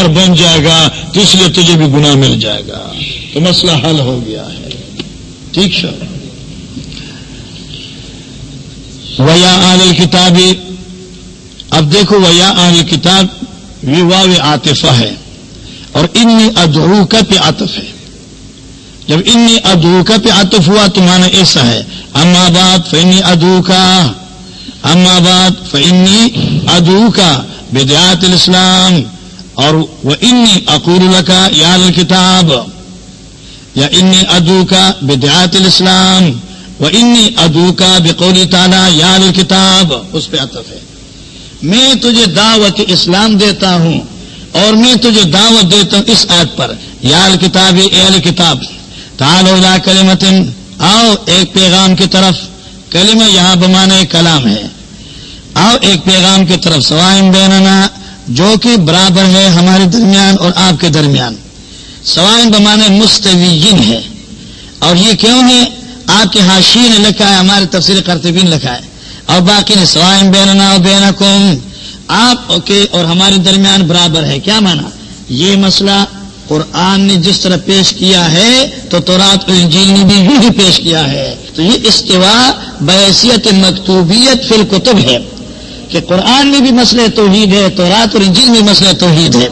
دار بن جائے گا تو اس لیے تجھے بھی گناہ مل جائے گا۔ تو مسئلہ حل ہو گیا ہے۔ ٹھیک ہے ویا آل کتابی اب دیکھو ویا آل کتاب ویوا آتفا ہے اور انی ادعو کا پہ آتف ہے۔ جب انی ادو کا پہ آتف ہوا تو مانا ایسا ہے۔ اما بات فنی ادو کا اما بات فنی ادو کا بدعات الاسلام اور وہ انی اقول کا یا کتاب یا انی ادو کا بدعات الاسلام وہ انی ادو کا بقولی تعالیٰ یا کتاب اس پہ عطف ہے۔ میں تجھے دعوت اسلام دیتا ہوں اور میں تجھے دعوت دیتا ہوں اس آیت پر۔ یا کتاب اہل کتاب تالا کلمتن آؤ ایک پیغام کی طرف۔ کلمہ یہاں بمانے کلام ہے۔ آؤ ایک پیغام کی طرف سوائم بیننا جو کہ برابر ہے ہمارے درمیان اور آپ کے درمیان۔ سوائم بمانے مستوین ہے۔ اور یہ کیوں ہے؟ آپ کے ہاں حاشی نے لکھا ہے، ہمارے تفصیل کرتبین لکھا ہے۔ اور باقی نے سوائم بیننا اور بین کم آپ کے اور ہمارے درمیان برابر ہے۔ کیا مانا یہ مسئلہ قرآن نے جس طرح پیش کیا ہے، تو تورات انجیل نے بھی یوں ہی پیش کیا ہے۔ تو یہ استوا بحثیت مکتوبیت فی الکتب ہے۔ کہ قرآن میں بھی مسئلہ توحید ہے تو رات اور انجیل میں مسئلہ توحید ہے۔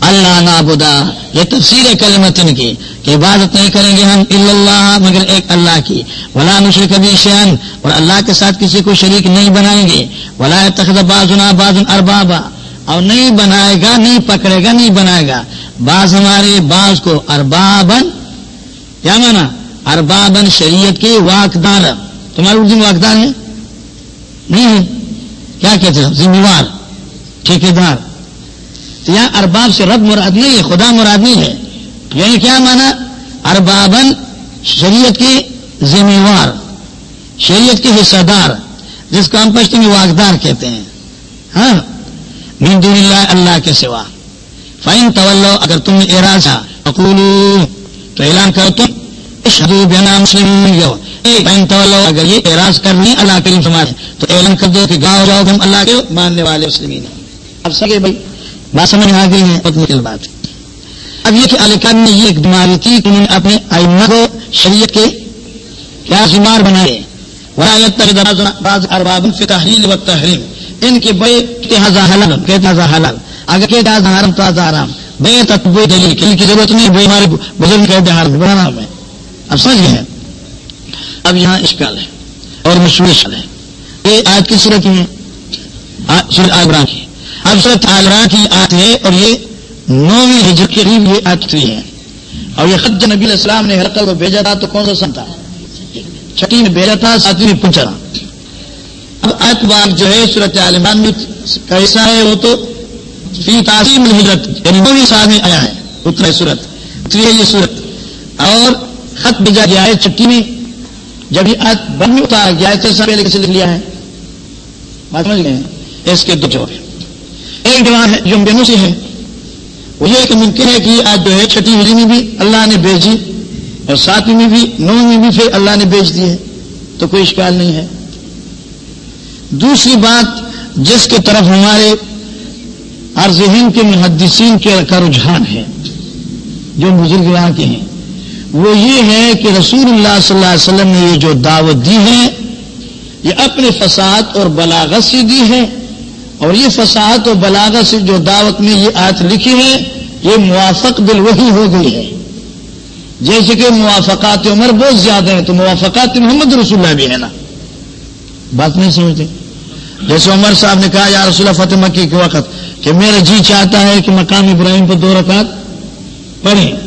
اللہ نابدا یہ تفصیل ہے کلمتن کی کہ عبادت نہیں کریں گے ہم اللہ مگر ایک اللہ کی۔ ولا نشر کبھی شین اور اللہ کے ساتھ کسی کو شریک نہیں بنائیں گے۔ ولا تخت بازنا باز اربابا، اور نہیں بنائے گا، نہیں پکڑے گا، نہیں بنائے گا۔ بعض ہمارے بعض کو اربابن کیا مانا اربابن شریعت کے واقدار تمہارے اردو میں واقدار ہے؟ نہیں ہے۔ کیا کہتے ہیں؟ ذمہ وار ٹھیکیدار۔ تو یہاں ارباب سے رب مراد نہیں ہے، خدا مراد نہیں ہے۔ یعنی کیا مانا؟ اربابن شریعت کی ذمہ وار شریعت کے حصہ دار، جس کو ہم پشت میں واقدار کہتے ہیں۔ ہاں؟ من دون اللہ اللہ کے سوا۔ فائن طلو اگر تم نے اراض اقولو تو اعلان کرو تم، اشہدو بنا مسلم جی، اگر یہ اعراض کر لی اللہ کریم سماج تو اعلان کر دو کہ گاؤں جاؤ، ہم اللہ کے ماننے والے مسلمین اب سکے بھائی؟ بات سمجھ آ گئی ہے، بہت مشکل بات اب یہ کہ علیکان نے یہ ایک بیماری تھی کہ انہوں نے اپنے آئمہ کو شریعت کے کیا زمار بنائے۔ ولایت بعض ارباب فی تحلیل و تحریم ان کے بے حلال حلال۔ اگر کہ حرام تو حرام۔ بے تتبو دلیل ان کی ضرورت نہیں، بے ہمارے بزرگ کہتے ہیں حرام۔ بڑا ہے۔ اب سمجھ گئے اب یہاں اشکال ہے اور مشہور اشکال ہے یہ آج کی صورت میں سورت آگرہ کی۔ اب صورت آگرہ کی آت ہے اور یہ نویں ہجرت کے قریب یہ آت ہوئی ہے۔ اور یہ خط نبی السلام نے حرکت کو بھیجا تھا تو کون سا سن تھا؟ چھٹی میں بھیجا تھا، ساتویں میں پوچھا اب اتبار جو ہے صورت عالمان میں کیسا ہے وہ تو فی تعظیم الحجرت یعنی نویں سال میں آیا ہے۔ اتر صورت اتری ہے یہ صورت اور خط بھیجا گیا ہے چھٹی میں۔ جب یہ آت بن میں اتارا گیا ہے تو پہلے لکھ لیا ہے؟ بات سمجھ گئے؟ اس کے دو جواب ایک جواب ہے، جو بینو سے ہے۔ وہ یہ کہ ممکن ہے کہ آج جو ہے، چھٹی ہجری میں بھی اللہ نے بھیجی اور ساتویں میں بھی نو میں بھی پھر اللہ نے بیچ دی ہے۔ تو کوئی اشکال نہیں ہے۔ دوسری بات، جس کی طرف ہمارے ذہن کے محدثین کے کا رجحان ہے، جو بزرگ یہاں کے ہیں۔ وہ یہ ہے کہ رسول اللہ صلی اللہ علیہ وسلم نے یہ جو دعوت دی ہے، یہ اپنے فساد اور بلاغت سے دی ہے۔ اور یہ فساد اور بلاغت سے جو دعوت میں یہ آت لکھی ہے، یہ موافق دل وہی ہو گئی ہے۔ جیسے کہ موافقات عمر بہت زیادہ ہیں، تو موافقات محمد رسول اللہ بھی ہے نا۔ بات نہیں سمجھتے؟ جیسے عمر صاحب نے کہا، یا رسول اللہ فتح مکی کے وقت کہ میرا جی چاہتا ہے کہ مقام ابراہیم پر دو رکعت پڑھیں۔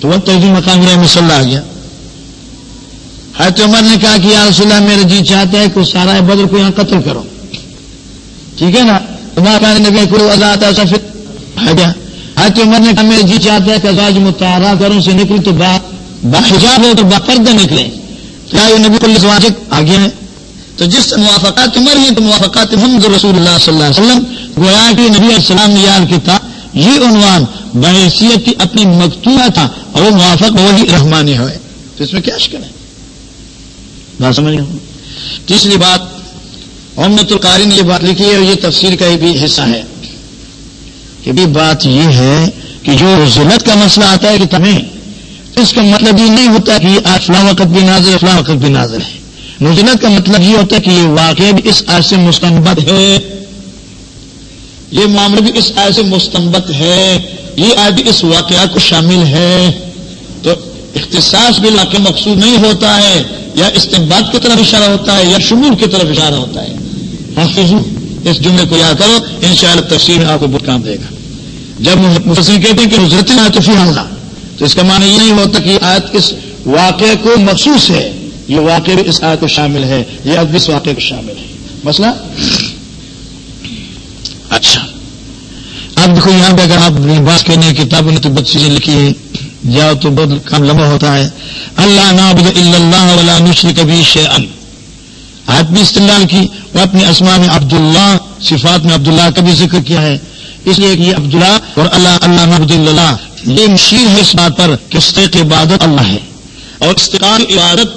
تو وہ بھی مقام ابراہیم صلی اللہ آ گیا۔ حضرت عمر نے کہا کہ یا رسول اللہ میرا جی چاہتا ہے کہ سارا بدر کو یہاں قتل کرو۔ ٹھیک ہے نا؟ تمہارا نبی کو آزاد ہے سفید گیا۔ حضرت عمر نے کہا میرا جی چاہتا ہے کہ ازواج متحرہ کروں سے نکلوں تو باحجاب ہو تو با پردہ نکلے کیا یہ نبی کل واجب آگے ہے تو جس موافقات عمر ہیں، تو موافقات محمد رسول اللہ صلی اللہ علیہ وسلم۔ گویا کہ نبی علیہ السلام نے یاد کیا، یہ عنوان بحیثیت کی اپنی مکتوبہ تھا۔ اور وہ موافق وہی رحمانی ہوئے، تو اس میں کیا شکل ہے؟ بات سمجھ گیا تیسری بات محمد القاری نے یہ بات لکھی ہے اور یہ تفسیر کا بھی حصہ ہے کہ بھی بات یہ ہے کہ جو ضلعت کا مسئلہ آتا ہے کہ تمہیں اس کا مطلب یہ نہیں ہوتا کہ آج فلاں وقت بھی نازل فلاں وقت بھی نازل ہے۔ نزلت کا مطلب یہ ہوتا ہے کہ یہ واقعہ بھی اس آئے سے مستمبت ہے۔ یہ معاملہ بھی اس آئے سے مستمبت ہے۔ یہ آج بھی اس واقعہ کو شامل ہے۔ تو اختصاص بھی واقع مقصود نہیں ہوتا ہے، یا استمباد کی طرف اشارہ ہوتا ہے، یا شمول کی طرف اشارہ ہوتا ہے۔ حافظ اس جملے کو یاد کرو ان شاء اللہ تفصیل آپ کو بہت کام دے گا۔ جب مفسر کہتے ہیں کہ حضرت نہ تو فی حملہ تو اس کا معنی یہ نہیں ہوتا کہ آیت اس واقعے کو مخصوص ہے، یہ واقعہ بھی اس آیت کو شامل ہے، یہ اب اس واقعے کو شامل ہے۔ مسئلہ؟ اچھا۔ اب دیکھو یہاں پہ اگر آپ بات کرنے کتابوں نے تو بہت چیزیں لکھی ہیں۔ جاؤ تو بہت کام لمبا ہوتا ہے۔ اللہ نابد اللہ ولا نشر کبھی شے ان آیت بھی استعمال کی وہ اپنے اسما میں عبداللہ، صفات میں عبداللہ کا بھی ذکر کیا ہے۔ اس لیے کہ یہ عبداللہ اور اللہ اللہ نبد اللہ۔ یہ مشیر ہے اس بات پر کہ استق عبادت اللہ ہے۔ اور استقال عبادت،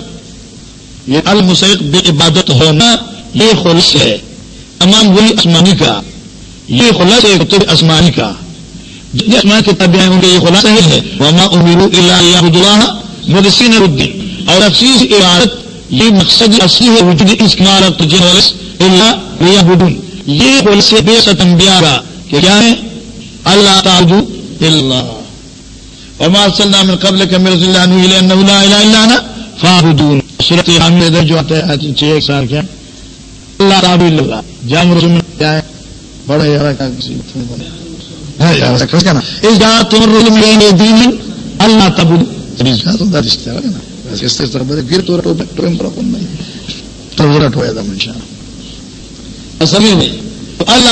یہ المسیق بے عبادت ہونا یہ خلص ہے۔ تمام وہی اسمانی کا۔ یہ خلص ہے کتب اسمانی کا۔ جتنے اسمان کتابیں ہیں ان کے یہ خلاصہ ہے، وما امیر اللہ اللہ مدسین الدین اور افسیس عبادت، یہ مقصد اصلی ہے وجود اس عمارت اللہ یہودون یہ خلص بے ستمبیا کا کہ کیا ہے؟ اللہ تعالی اللہ۔ وما صلی من قبل کے میرے لا الہ الا انا فاعبدون۔ سورۃ حامد ادھر جو آتا ہے چھ، ایک سال کیا اللہ تعالی اللہ۔ جام رسول کیا ہے بڑے یار کا۔ کسی ہے اللہ اللہ۔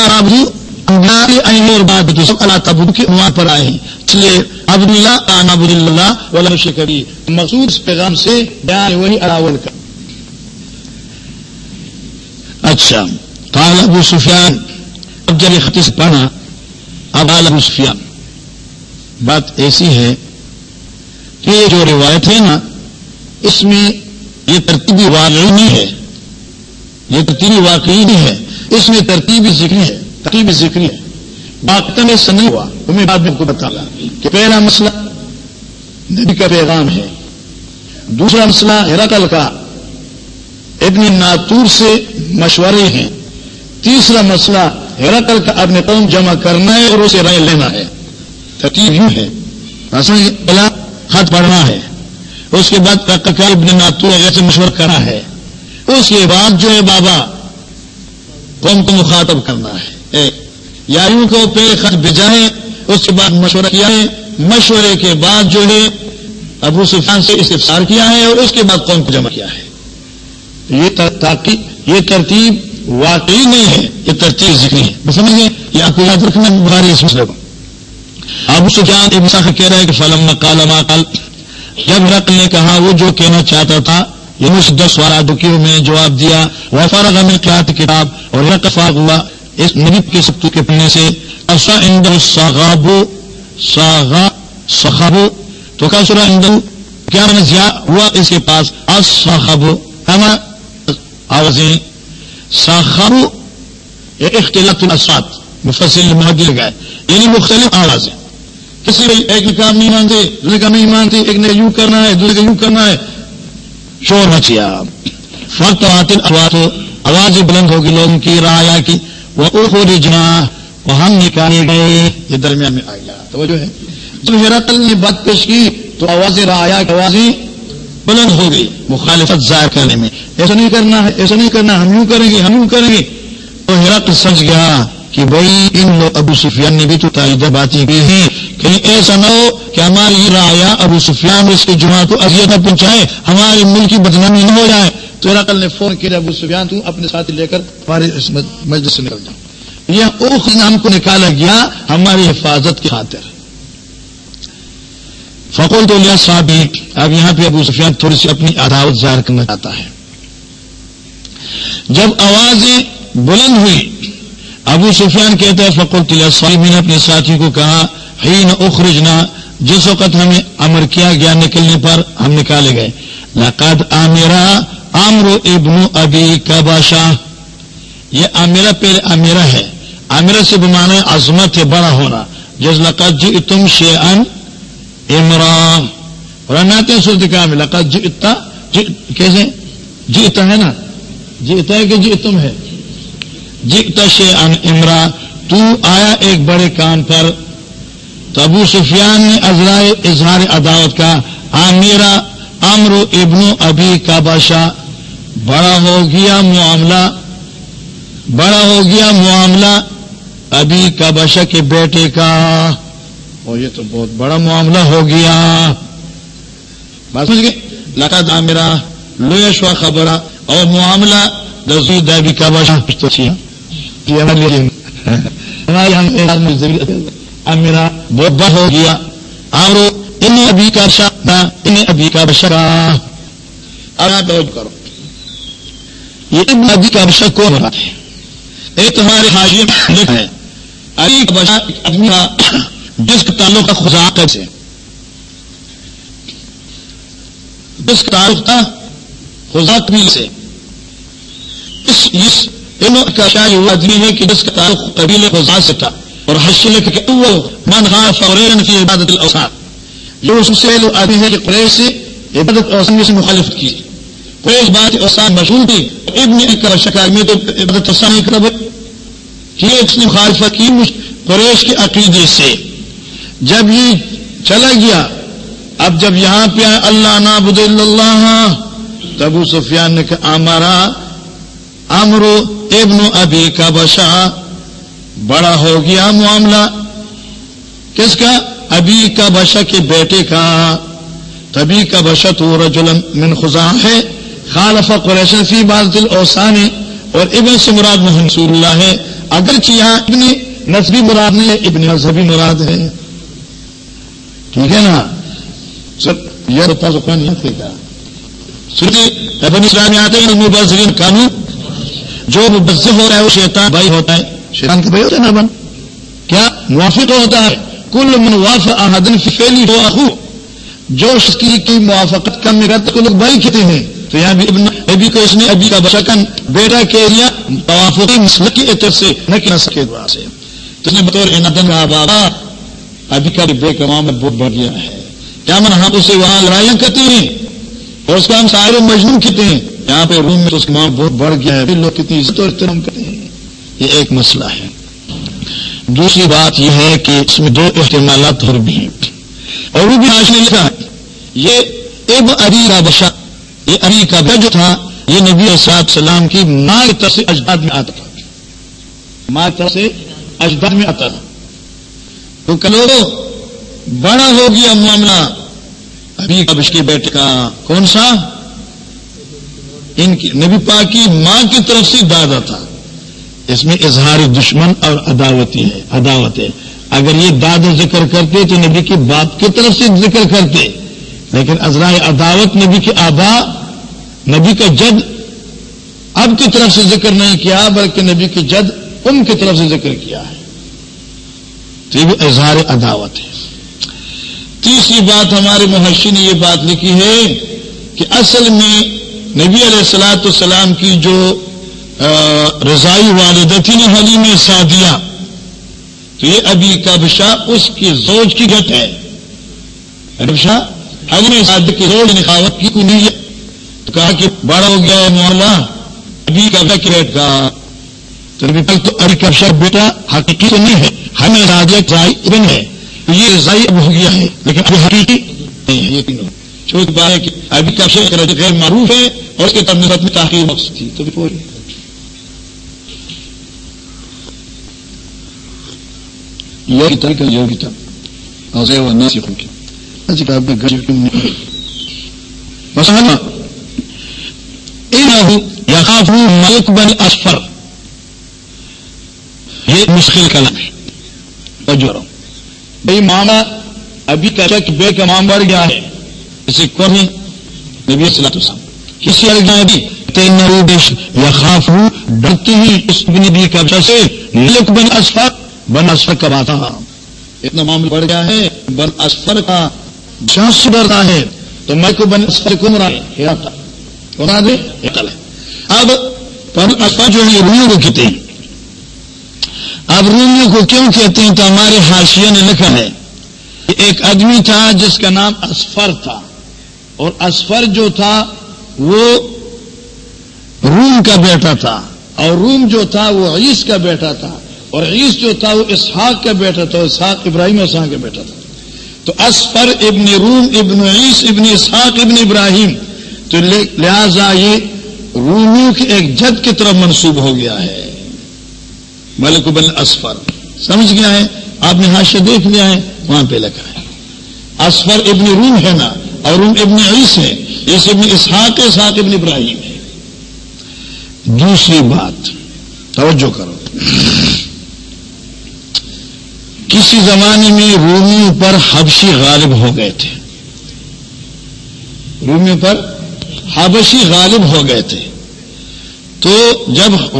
رب اور بات سب اللہ تبد کی عنوان پر آئے ہیں۔ اس لیے عبد اللہ آنا عبد اللہ ولا شکری مخصوص پیغام سے بیان وہی اراول کا۔ اچھا قال ابو سفیان اب جب خطی سے پڑھا اب آل سفیان بات ایسی ہے کہ یہ جو روایت ہے نا، اس میں یہ ترتیبی واقعی نہیں ہے۔ یہ ترتیبی واقعی نہیں ہے۔ اس میں ترتیبی ذکری ہے۔ تقریب ذکری ہے۔ باقی میں سے نہیں ہوا۔ تمہیں بعد میں کو بتا کہ پہلا مسئلہ نبی کا پیغام ہے۔ دوسرا مسئلہ ہرکل کا۔ ابن ناتور سے مشورے ہیں۔ تیسرا مسئلہ ہرکل کا اپنے قوم جمع کرنا ہے اور اسے رائے لینا ہے۔ ترتیب یوں ہے۔ پہلا خط پڑھنا ہے۔ اس کے بعد ابن ناتور ایسے مشورہ کرنا ہے۔ اس کے بعد جو ہے بابا، قوم کو مخاطب کرنا ہے۔ یاریوں کو پہلے خط بھیجائیں۔ اس کے بعد مشورہ کیا ہے۔ مشورے کے بعد جو ہے ابو سفان سے استفسار کیا ہے اور اس کے بعد قوم کو جمع کیا ہے۔ یہ یہ ترتیب واقعی نہیں ہے، یہ ترتیب ذکری ہے۔ سمجھ سمجھیں یہ آپ کو یاد رکھنا بخاری اس مسئلے کو۔ ابو سفیان ابن ساخر کہہ رہا ہے کہ فلم کال کال جب رق نے کہا، وہ جو کہنا چاہتا تھا یعنی یہ مجھ دس وارادوں کی میں جواب دیا، وہ فارغ میں کیا کتاب اور رق رقفاق ہوا۔ اس نبی کے سب کے پڑھنے سے اصا اندر ساغابو ساغا سخابو تو کیا سورا اندر کیا زیا ہوا اس کے پاس؟ اصخابو آوازیں۔ ساخابو یہ اختلاط الاسفات مفصل محدی لگائے یعنی مختلف آوازیں کسی ایک نے کام نہیں مانتے، دوسرے کا نہیں مانتے، ایک نے یوں کرنا ہے، دوسرے کا یوں کرنا ہے. شور مچیا فرق آتل آواز آوازیں بلند ہوگی لوگوں کی رایا کی. وہ رجنا وہ ہم نکالے گئے. یہ درمیان میں آ گیا تو جو ہے. جب ہرقل نے بات پیش کی، تو آواز رایا کی آوازیں بلند ہو گئی۔ مخالفت ظاہر کرنے میں۔ ایسا نہیں کرنا ہے، ایسا نہیں کرنا ہم یوں کریں گے، ہم یوں کریں گے۔ تو ہرقل سمجھ گیا کہ بھائی ان لوگ ابو سفیان نے بھی تو تاریخ باتیں کی ہیں۔ کہیں ایسا نہ ہو کہ ہماری رایا ابو سفیان اس کے جمع کو اذیت نہ پہنچائے، ہمارے ملک کی بدنامی نہ ہو جائے۔ تو ہرقل نے فون کیا، ابو سفیان تو اپنے ساتھ لے کر ہمارے مسجد سے نکل جاؤ۔ یہ اوخ نام کو نکالا گیا ہماری حفاظت کی خاطر۔ فقول تو لیا صاحب، اب یہاں پہ ابو سفیان تھوڑی سی اپنی عداوت ظاہر کرنا چاہتا ہے۔ جب آوازیں بلند ہوئی ابو سفیان کہتا ہے فقول تلیہ صاحب نے اپنے ساتھی کو کہا ہی نہ اخرجنا، جس وقت ہمیں امر کیا گیا نکلنے پر، ہم نکالے گئے۔ لقد آمیرا امر ابن ابی کباشا یہ امیرا پہلے امیرا ہے۔ عامر سے بمانے عظمت ہے، بڑا ہونا۔ جس لقت جی تم شے ان عمران۔ اور ناتے ہیں صورت کام لقت جی اتا کیسے؟ جیتا ہے نا؟ جیتا ہے کہ جی تم ہے؟ جیتا شے ان عمرا تو آیا ایک بڑے کام پر۔ تو ابو سفیان نے ازرائے اظہار عداوت کا۔ آ میرا امر ابن ابھی کا بادشاہ۔ بڑا ہو گیا معاملہ۔ بڑا ہو گیا معاملہ۔ ابھی کا بشا کے بیٹے کا۔ اور یہ تو بہت بڑا معاملہ ہو گیا۔ بات سمجھ گئے؟ لگا دا میرا لویش خبر اور معاملہ دزی دبی کا بشا میرا بہت بڑا ہو گیا۔ اور انہیں ابھی کا شاہ انہیں ابھی کا بشرا کرو۔ یہ ابھی کا بشر کون رہا ہے؟ ایک تمہارے حاضر لکھا ہے۔ علی کا بشا آدمی جس کا تعلق تھا خزاق سے جس کا تعلق تھا خزاق بھی سے۔ اس اس کا شاہ وہ آدمی ہے کہ جس کا تعلق قبیل خزا سے تھا اور حش لکھ کے اول من خاف فورین فی عبادت الاوسان جو اس سے آدمی ہے کہ قریش سے عبادت اوسان سے مخالفت کی۔ قریش بات اوسان مشہور تھی۔ ابن کا شکا میں تو عبادت اوسان ہی کرب کہ اس نے مخالفت کی قریش کے عقیدے سے۔ جب یہ چلا گیا، اب جب یہاں پہ آئے، اللہ نابد اللہ تبو سفیان نے کہا امرا امرو ابن ابی کا بشا بڑا ہو گیا معاملہ۔ کس کا؟ ابھی کا بشا کے بیٹے کا۔ تبھی کا بشا تو رجل من خزاں ہے۔ خالف قریشن فی بال دل اور ابن سے مراد محمد اللہ ہے۔ اگرچہ یہاں ابن نصبی مراد نہیں ہے، ابن مذہبی مراد ہے۔ ٹھیک ہے نا؟ سر یہ روپا سکھا نہیں تھے کیا؟ سنتے ابن اسلام آتے ہیں مبذرین قانون جو مبذر ہو رہا ہے وہ شیطان بھائی ہوتا ہے۔ شیطان کے بھائی ہوتے ہیں نا بن؟ کیا؟ موافق ہوتا ہے۔ کل من واف احدن فیلی ہو اخو۔ جو شکی کی موافقت کم کرتے کو لوگ بھائی کہتے ہیں۔ تو یہاں بھی ابن ابھی کو اس نے ابھی کا بشکن بیٹا کہہ دیا توافقی مسلک کی اعتر سے، نہ کہ نہ سکے دعا سے۔ تو اس نے بطور انعدن کا بابا ابھی کا بے کا بہت بڑھ گیا ہے۔ کیا من ہم اسے وہاں لڑائیاں کرتے ہیں؟ اور اس کا ہم سارے مجنون کہتے ہیں۔ یہاں پہ روم میں اس کا معاملہ بہت بڑھ گیا ہے۔ لوگ کتنی عزت اور احترام کرتے ہیں۔ یہ ایک مسئلہ ہے۔ دوسری بات یہ ہے کہ اس میں دو احتمالات اور بھی ہیں۔ اور وہ بھی آج نے لکھا ہے۔ یہ اب اری کا بشا یہ اری کا جو تھا، یہ نبی اسرات سلام کی ماں کی طرف سے اجداد میں آتا تھا۔ ماں کی طرف سے اجداد میں آتا تھا۔ تو کلو بڑا ہو گیا معاملہ۔ ابھی کا بش کے بیٹے کا کون سا؟ ان کی نبی پاک کی ماں کی طرف سے دادا تھا۔ اس میں اظہار دشمن اور عداوتی ہے، عداوت ہے۔ اگر یہ داد ذکر کرتے تو نبی کی باپ کی طرف سے ذکر کرتے۔ لیکن ازرائے عداوت نبی کے آبا، نبی کا جد اب کی طرف سے ذکر نہیں کیا، بلکہ نبی کی جد ان کی طرف سے ذکر کیا ہے۔ تو یہ بھی اظہار عداوت ہے۔ تیسری بات ہمارے محشی نے یہ بات لکھی ہے کہ اصل میں نبی علیہ السلاۃ السلام کی جو رضائی والدہ تھی نا حلیم سعدیہ، تو یہ ابھی کا بشا اس کی زوج کی گٹ ہے۔ بشا حلیم سعد کی زوج نخاوت کی کنی ہے۔ تو کہا کہ بڑا ہو گیا ہے معاملہ ابھی کا بشا کی بیٹ کا تو ابھی تک تو ابھی کا بشا بیٹا حقیقی تو نہیں ہے۔ ہمیں راجیہ رائی ابن ہے۔ یہ رضائی اب ہو گیا ہے۔ لیکن ابھی حقیقی نہیں ہے یقین چھوٹی بات ہے کہ ابھی کا بشا غیر معروف ہے اور اس کے تب میں تاخیر مقصد تھی تو بھی پوری۔ یوگتا کا یوگتا اور وہ ناسخ کی کتاب میں گھر مسالہ یقاف ملک بن اسفر یہ مشکل کلام ہے۔ بجورو بھائی ماما، ابھی کا چک بے کا مام بڑھ گیا ہے۔ اسے کون ہے؟ نبی صلاح تو السلام کسی الگ ابھی تین روبش یخاف ڈرتی ہی اس نبی کا سے ملک بن اسفر بن اسفر کا بات اتنا معاملہ بڑھ گیا ہے بن اسفر کا جہاں جانس ڈرتا ہے۔ تو میں کو بن اسفر کو مرا؟ ہے کون دے اب بن اسفر جو ہے روح وہ کہتے ہیں۔ اب رومیوں کو کیوں کہتے ہیں تو ہمارے حاشیہ نے لکھا ہے؟ ایک آدمی تھا جس کا نام اسفر تھا اور اسفر جو تھا وہ روم کا بیٹا تھا اور روم جو تھا وہ عیس کا بیٹا تھا اور عیس جو تھا وہ اسحاق کا بیٹا تھا اسحاق ابراہیم اسحاق کا بیٹا تھا۔ تو اسفر ابن روم ابن عیس ابن اسحاق ابن ابراہیم۔ تو لہذا یہ رومیوں کی ایک جد کی طرف منسوب ہو گیا ہے۔ ملک بن اسفر۔ سمجھ گیا ہے؟ آپ نے حاشیہ دیکھ لیا ہے، وہاں پہ لکھا ہے۔ اسفر ابن روم ہے نا، اور روم ابن عیس ہے۔ اس ابن اسحاق اسحاق ابن ابراہیم ہے۔ دوسری بات، توجہ کرو۔ کسی زمانے میں رومیوں پر حبشی غالب ہو گئے تھے۔ رومیوں پر حبشی غالب ہو گئے تھے۔ تو جب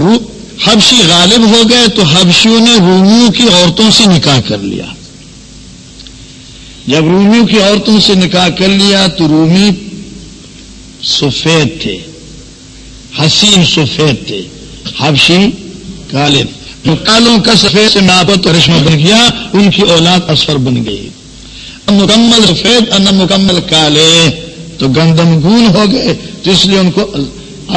حبشی غالب ہو گئے تو حبشیوں نے رومیوں کی عورتوں سے نکاح کر لیا۔ جب رومیوں کی عورتوں سے نکاح کر لیا تو رومی سفید تھے۔ حسین سفید تھے۔ حبشی غالب۔ کالوں کا سفید سے ناپت رشمہ بن گیا، ان کی اولاد اثر بن گئی۔ مکمل سفید اور نہ مکمل کالے۔ تو گندم گون ہو گئے، تو اس لیے ان کو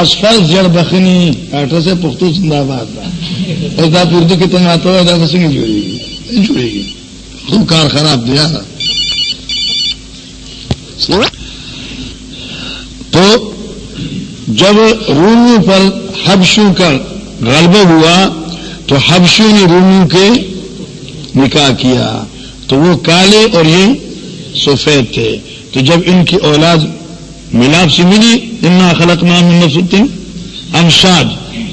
اسفل جڑ بخنی کاٹر سے پختو زندہ باد تھا اردو کی تم آتا ہے بس نہیں جڑے گی۔ نہیں جڑے گی۔ خوب کار خراب دیا تو جب روموں پر حبشوں کا غلبہ ہوا، تو حبشوں نے روموں کے نکاح کیا۔ تو وہ کالے اور یہ سفید تھے۔ تو جب ان کی اولاد ملاپ سے ملی، انا خلق نام نفسم امشاد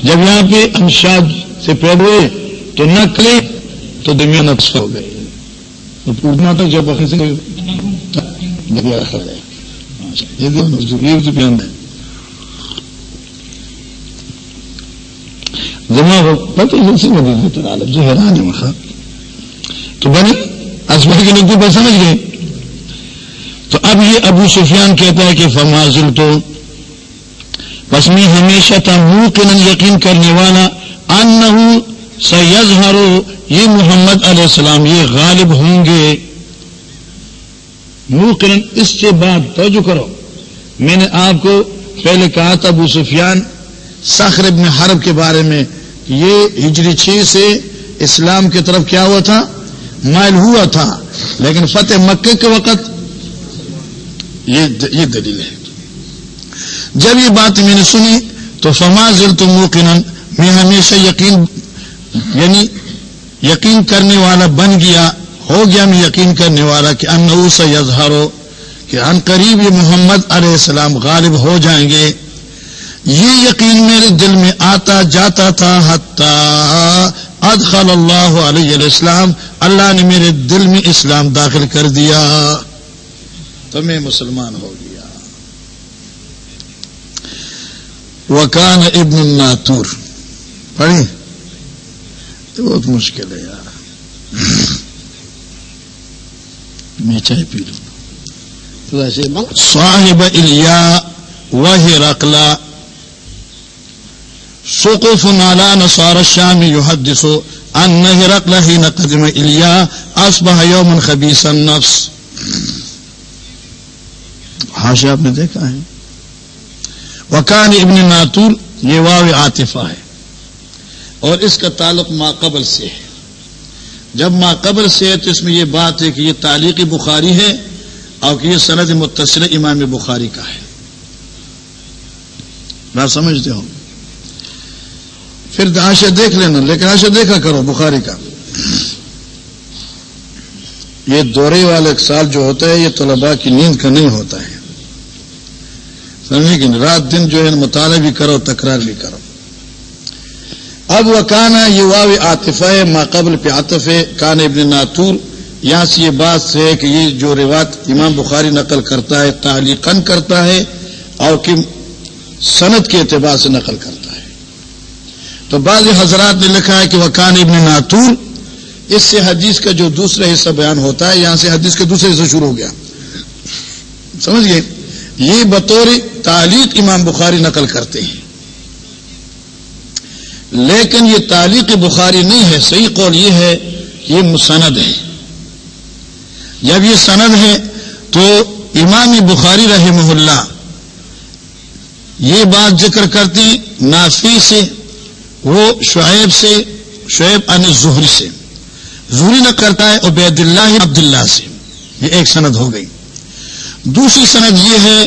جب یہاں پہ امشاد سے پیدا ہوئے، تو نقلے تو دنیا نقص ہو گئے۔ تو پورنا تک جب سے جمع ہو پتہ مدد جو حیران ہے تو بنے اسبر کے لوگ تو سمجھ گئے تو اب یہ ابو سفیان کہتا ہے کہ فمازل تو بس میں ہمیشہ تھا منہ یقین کرنے والا ان سیز یہ محمد علیہ السلام، یہ غالب ہوں گے۔ منہ اس سے بات توجہ کرو۔ میں نے آپ کو پہلے کہا تھا ابو سفیان سخر ابن حرب کے بارے میں، یہ ہجری چھ سے اسلام کی طرف کیا ہوا تھا؟ مائل ہوا تھا، لیکن فتح مکے کے وقت یہ دلیل ہے۔ جب یہ بات میں نے سنی تو فما ضلع تو میں ہمیشہ یقین یعنی یقین کرنے والا بن گیا، ہو گیا میں یقین کرنے والا کہ ان سے یظہرو کہ ان قریب یہ محمد علیہ السلام غالب ہو جائیں گے۔ یہ یقین میرے دل میں آتا جاتا تھا ادخل اللہ علیہ السلام اللہ نے میرے دل میں اسلام داخل کر دیا۔ تو میں مسلمان ہو گیا۔ وکان ابن الناتور۔ پڑھی تو بہت مشکل ہے یار۔ میں چائے پی لوں۔ تو ایسے صاحب الیا وہ رقلا۔ سوقف نالا نسار الشام يحدث ان هرقل حين قدم الیا۔ اصبح يوما خبيث النفس۔ حاشی آپ نے دیکھا ہے۔ وکان ابن ناتور یہ واو عاطفہ ہے۔ اور اس کا تعلق ما قبل سے ہے۔ جب ما قبل سے ہے تو اس میں یہ بات ہے کہ یہ تعلیقی بخاری ہے اور کہ یہ سند متصر امام بخاری کا ہے۔ بات سمجھتے ہو پھر آشا دیکھ لینا، لیکن آشا دیکھا کرو بخاری کا۔ یہ دورے والا ایک سال جو ہوتا ہے یہ طلباء کی نیند کا نہیں ہوتا ہے۔ سمجھے کہ رات دن جو ہے مطالعہ بھی کرو، تکرار بھی کرو۔ اب وہ کانا یہ واو آتف ہے، ما قبل پہ آتف ہے کان ابن ناتور۔ یہاں سے یہ بات ہے کہ یہ جو روایت امام بخاری نقل کرتا ہے تعلیقن کرتا ہے اور کہ صنعت کے اعتبار سے نقل کرتا ہے۔ تو بعض حضرات نے لکھا ہے کہ وہ کان ابن ناتور، اس سے حدیث کا جو دوسرا حصہ بیان ہوتا ہے، یہاں سے حدیث کا دوسرا حصہ شروع ہو گیا۔ سمجھ گئے؟ یہ بطور تعلیق امام بخاری نقل کرتے ہیں۔ لیکن یہ تعلیق بخاری نہیں ہے، صحیح قول یہ ہے یہ مسند ہے۔ جب یہ سند ہے تو امام بخاری رحمہ اللہ یہ بات ذکر کرتے نافی سے، وہ شعیب سے، شعیب ان ظہری سے۔ ظہری نہ کرتا ہے عبید اللہ عبداللہ سے۔ یہ ایک سند ہو گئی۔ دوسری سند یہ ہے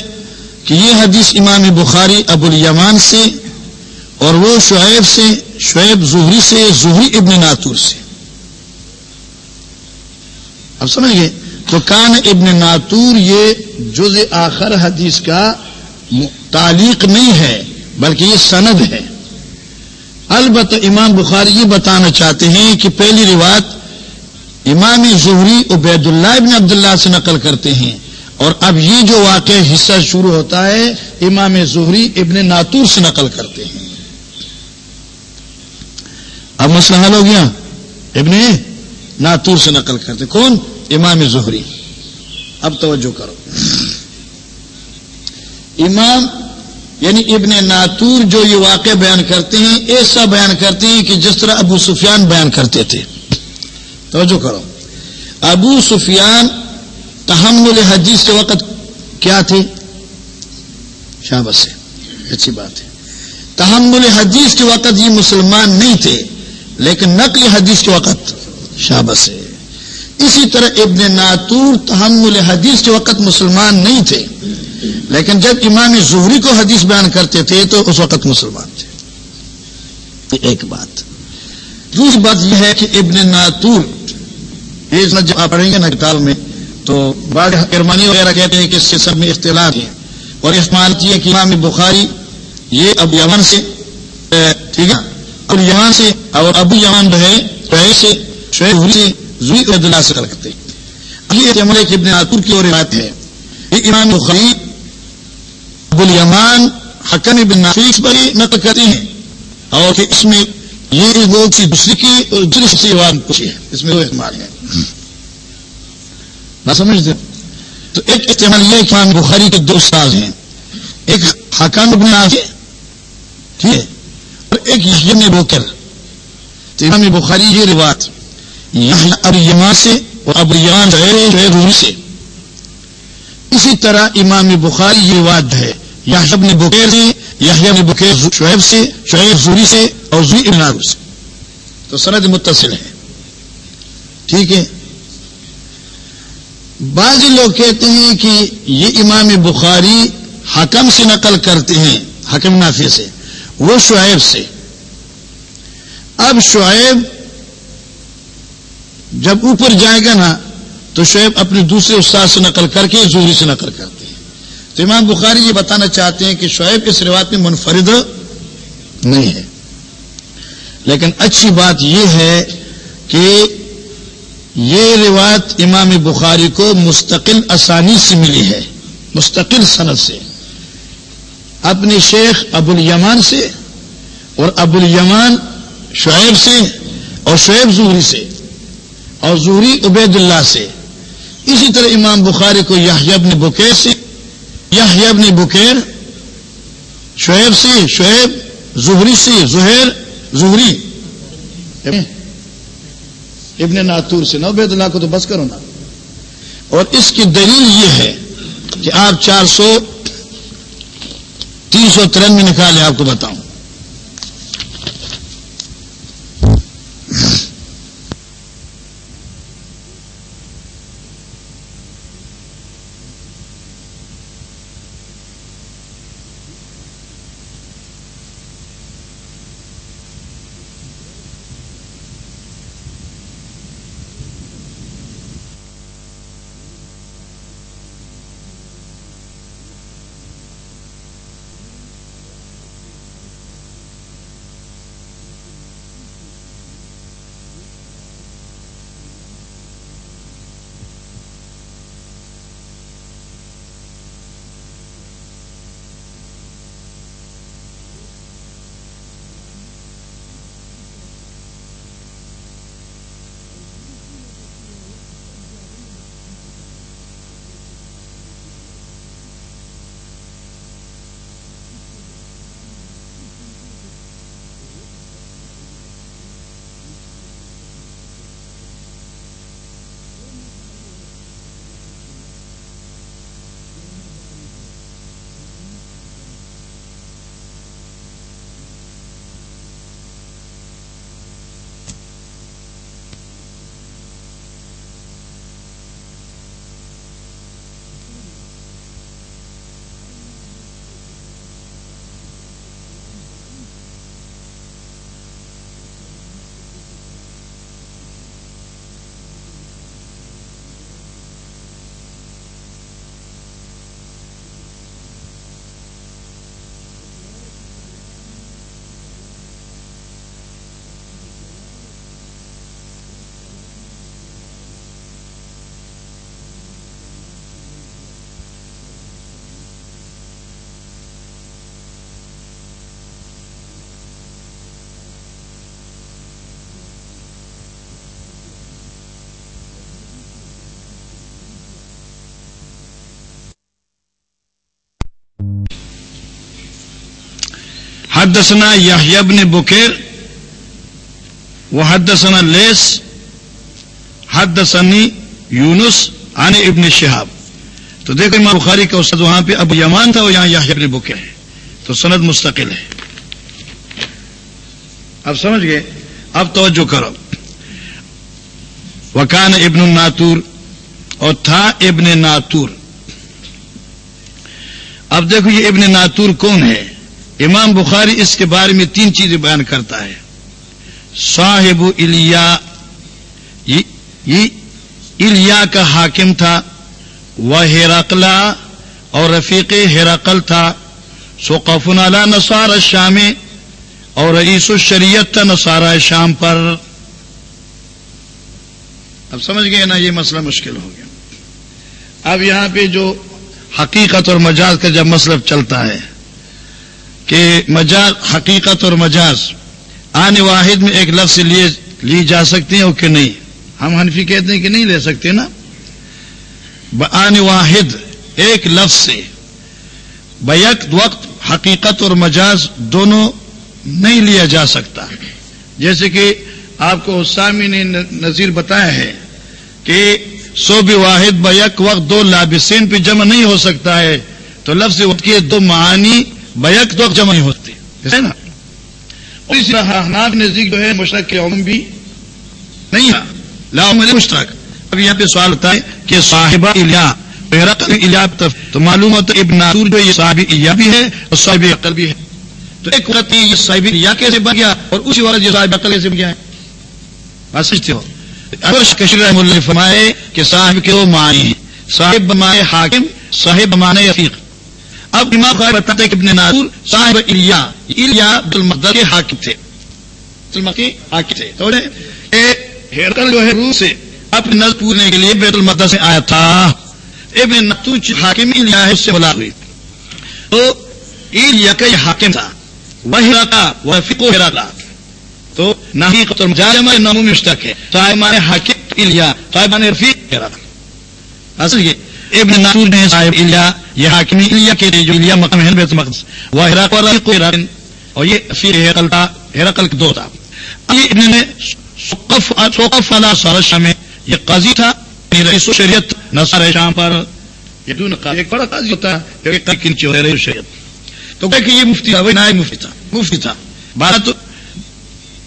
کہ یہ حدیث امام بخاری ابو الیمان سے اور وہ شعیب سے، شعیب زہری سے، زہری ابن ناتور سے۔ اب سمجھ گئے تو کان ابن ناتور یہ جز آخر حدیث کا تعلیق نہیں ہے، بلکہ یہ سند ہے۔ البتہ امام بخاری یہ بتانا چاہتے ہیں کہ پہلی روایت امام زہری عبید اللہ ابن عبداللہ سے نقل کرتے ہیں۔ اور اب یہ جو واقع حصہ شروع ہوتا ہے، امام زہری ابن ناتور سے نقل کرتے ہیں۔ اب مسئلہ حل ہو گیا۔ ابن ناتور سے نقل کرتے۔ کون؟ امام زہری۔ اب توجہ کرو۔ امام یعنی ابن ناتور جو یہ واقع بیان کرتے ہیں، ایسا بیان کرتے ہیں کہ جس طرح ابو سفیان بیان کرتے تھے۔ توجہ کرو۔ ابو سفیان تحمل حدیث کے وقت کیا تھے شابت سے۔ اچھی بات ہے۔ تحمل حدیث کے وقت یہ مسلمان نہیں تھے، لیکن نقل حدیث کے وقت شابت سے۔ اسی طرح ابن ناتور تحمل حدیث کے وقت مسلمان نہیں تھے، لیکن جب امام زہری کو حدیث بیان کرتے تھے تو اس وقت مسلمان تھے۔ ایک بات۔ دوسری بات یہ ہے کہ ابن ناتور جب آپ پڑھیں گے نا کتاب میں تو بعض ارمانی وغیرہ کہتے ہیں کہ اس سے سب میں اختلاف ہے۔ اور استعمال کیے کہ امام بخاری یہ اب یمن سے ٹھیک ہے؟ اب یمن سے اور ابو یمن رہے سے، شعیب سے زوی اللہ سے کرتے یہ عمل ابن ناتور کی اور روایت ہے یہ امام بخاری ابو الیمان حکم ابن نافیس پر ہی نقل کرتے ہیں۔ اور کہ اس میں یہ لوگ سی دوسری کی اور دوسری سے پوچھی ہے۔ اس میں وہ استعمال ہے نہ سمجھتے تو ایک استعمال یہ کہ امام بخاری کے دو ساز ہیں۔ ایک حکم ابن نافی ٹھیک ہے؟ اور ایک یحیی بوکر تو امام بخاری یہ روایت اب یمان سے اور اب یمان غیر سے۔ اسی طرح امام بخاری یہ واد ہے یاحب نے بکیر سے یاحیہ نے بکیر شعیب سے، شعیب زوری سے اور زوی ابن سے۔ تو سند متصل ہے۔ ٹھیک ہے؟ بعض لوگ کہتے ہیں کہ یہ امام بخاری حکم سے نقل کرتے ہیں، حکم نافے سے، وہ شعیب سے۔ اب شعیب جب اوپر جائے گا نا، تو شعیب اپنے دوسرے استاد سے نقل کر کے زوری سے نقل کرتے ہیں۔ تو امام بخاری یہ بتانا چاہتے ہیں کہ شعیب اس روایت میں منفرد نہیں ہے۔ لیکن اچھی بات یہ ہے کہ یہ روایت امام بخاری کو مستقل آسانی سے ملی ہے، مستقل صنعت سے۔ اپنے شیخ ابو الیمان سے اور ابو الیمان شعیب سے اور شعیب زہری سے اور زہری عبید اللہ سے۔ اسی طرح امام بخاری کو یحیب نے بکیر سے یحیب نے بکیر شعیب سے، شعیب زہری سے، زہیر، زہری۔ ابن ناتور سے عبید اللہ کو تو بس کرو نا۔ اور اس کی دلیل یہ ہے کہ آپ چار سو، تین سو ترنوے نکالے آپ کو بتاؤں۔ حدثنا یحیبن بکیر وہ حدثنا لیس حدثنی یونس عن ابن شہاب۔ تو دیکھو امام بخاری کا استاد وہاں پہ اب یمان تھا وہ یہاں یحیی ابن بکیر ہے۔ تو سند مستقل ہے۔ اب سمجھ گئے؟ اب توجہ کرو۔ وکان ابن الناتور اور تھا ابن ناتور۔ اب دیکھو یہ ابن ناتور کون ہے؟ امام بخاری اس کے بارے میں تین چیزیں بیان کرتا ہے۔ صاحب الیا الیا کا حاکم تھا وہ ہیراقلا اور رفیق ہیراقل تھا۔ سوقفن علی نصار شام اور رئیس الشریعت تھا نصارہ شام پر۔ اب سمجھ گئے نا، یہ مسئلہ مشکل ہو گیا۔ اب یہاں پہ جو حقیقت اور مجاز کا جب مسئلہ چلتا ہے۔ کہ مجاز حقیقت اور مجاز آنے واحد میں ایک لفظ لیے لی جا سکتی ہیں اور کہ نہیں۔ ہم حنفی کہتے ہیں کہ نہیں لے سکتے نا؟ آن واحد ایک لفظ سے بیک وقت، حقیقت اور مجاز دونوں نہیں لیا جا سکتا۔ جیسے کہ آپ کو سامی نے نظیر بتایا ہے کہ سو بھی واحد بیک وقت دو لابسین پہ جمع نہیں ہو سکتا ہے۔ تو لفظ وقت دو معانی بیک وقت جمع نہیں ہوتی ہے نا؟ اس طرح نزدیک جو ہے، مشرق کے عموم بھی نہیں ہے۔ لا مشترک۔ اب یہاں پہ سوال ہوتا ہے کہ صاحبہ الیا تو معلوم ہوتا ہے ابن ناتور جو یہ صاحب الیا بھی ہے اور صاحب عقل بھی ہے۔ تو ایک وقت یہ صاحب الیا کیسے بن گیا اور اسی وقت یہ صاحب عقل کیسے بن گیا ہے؟ بات سمجھتے ہو۔ اگر کشیر رحم اللہ فرمائے کہ صاحب کے وہ معنی ہیں۔ صاحب بمائے حاکم، صاحب بمانے یفیق اب امام خواہ بتاتے کہ ابن ناتور صاحب الیا الیا بالمقدر کے حاکم تھے۔ کی حاکم تھے۔ تو ہیرکل جو ہے روح سے اپنے نظر پورنے کے لیے بیت المدہ سے آیا تھا۔ ابن نتو حاکم لیا ہے، اس سے بلا ہوئی۔ تو ایلیا کا یہ حاکم تھا۔ وہ ہراکا وہ فکو ہراکا تو نہ ہی قطر مجال ہمارے ناموں میں مشتق ہے۔ تو مانے حاکم ایلیا تو مانے رفیق ہراکا اصل یہ ابن ناتور نے صاحب ایلیا یہ حاکم ایلیا کے جو ایلیا مقام ہے، بیت المقدس۔ وہ ہراک اور رفیق ہراکن اور یہ فیر ہرقل تھا ہرقل دو تھا۔ یہ ابن نے سقف سقف علی سارشہ میں یہ قاضی تھا یعنی رئیس شریعت نصر شام پر۔ یہ دون قاضی ایک بڑا قاضی ہوتا ہے کنچی ہو رئیس شریعت تو کہ یہ مفتی تھا، وہ نائب مفتی تھا مفتی تھا۔ بات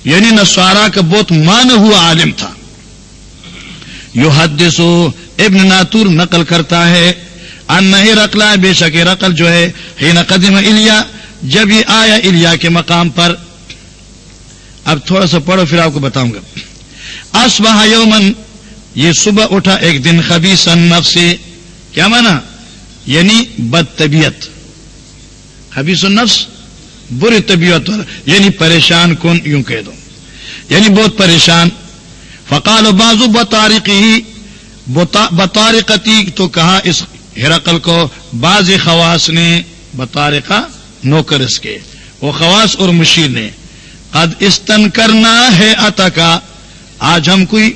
یعنی نسوارا کا بہت مان ہوا عالم تھا۔ یو حدثو ابن ناتور نقل کرتا ہے، ان نہیں رقلا بے شک رقل جو ہے ہی نقدم الیا، جب یہ آیا الیا کے مقام پر۔ اب تھوڑا سا پڑھو، پھر آپ کو بتاؤں گا۔ اسبہ یومن یہ صبح اٹھا ایک دن خبی سن نف سے کیا مانا یعنی بد طبیعت۔ خبیص النفس، بری طبیعت یعنی پریشان کون یوں کہہ دو۔ یعنی بہت پریشان۔ فقال و بازو بطارقی بطارقتی تو کہا اس ہرقل کو باز خواص نے بطارقہ نوکر اس کے، وہ خواص اور مشیر نے، قد استن کرنا ہے اتا کا آج ہم کوئی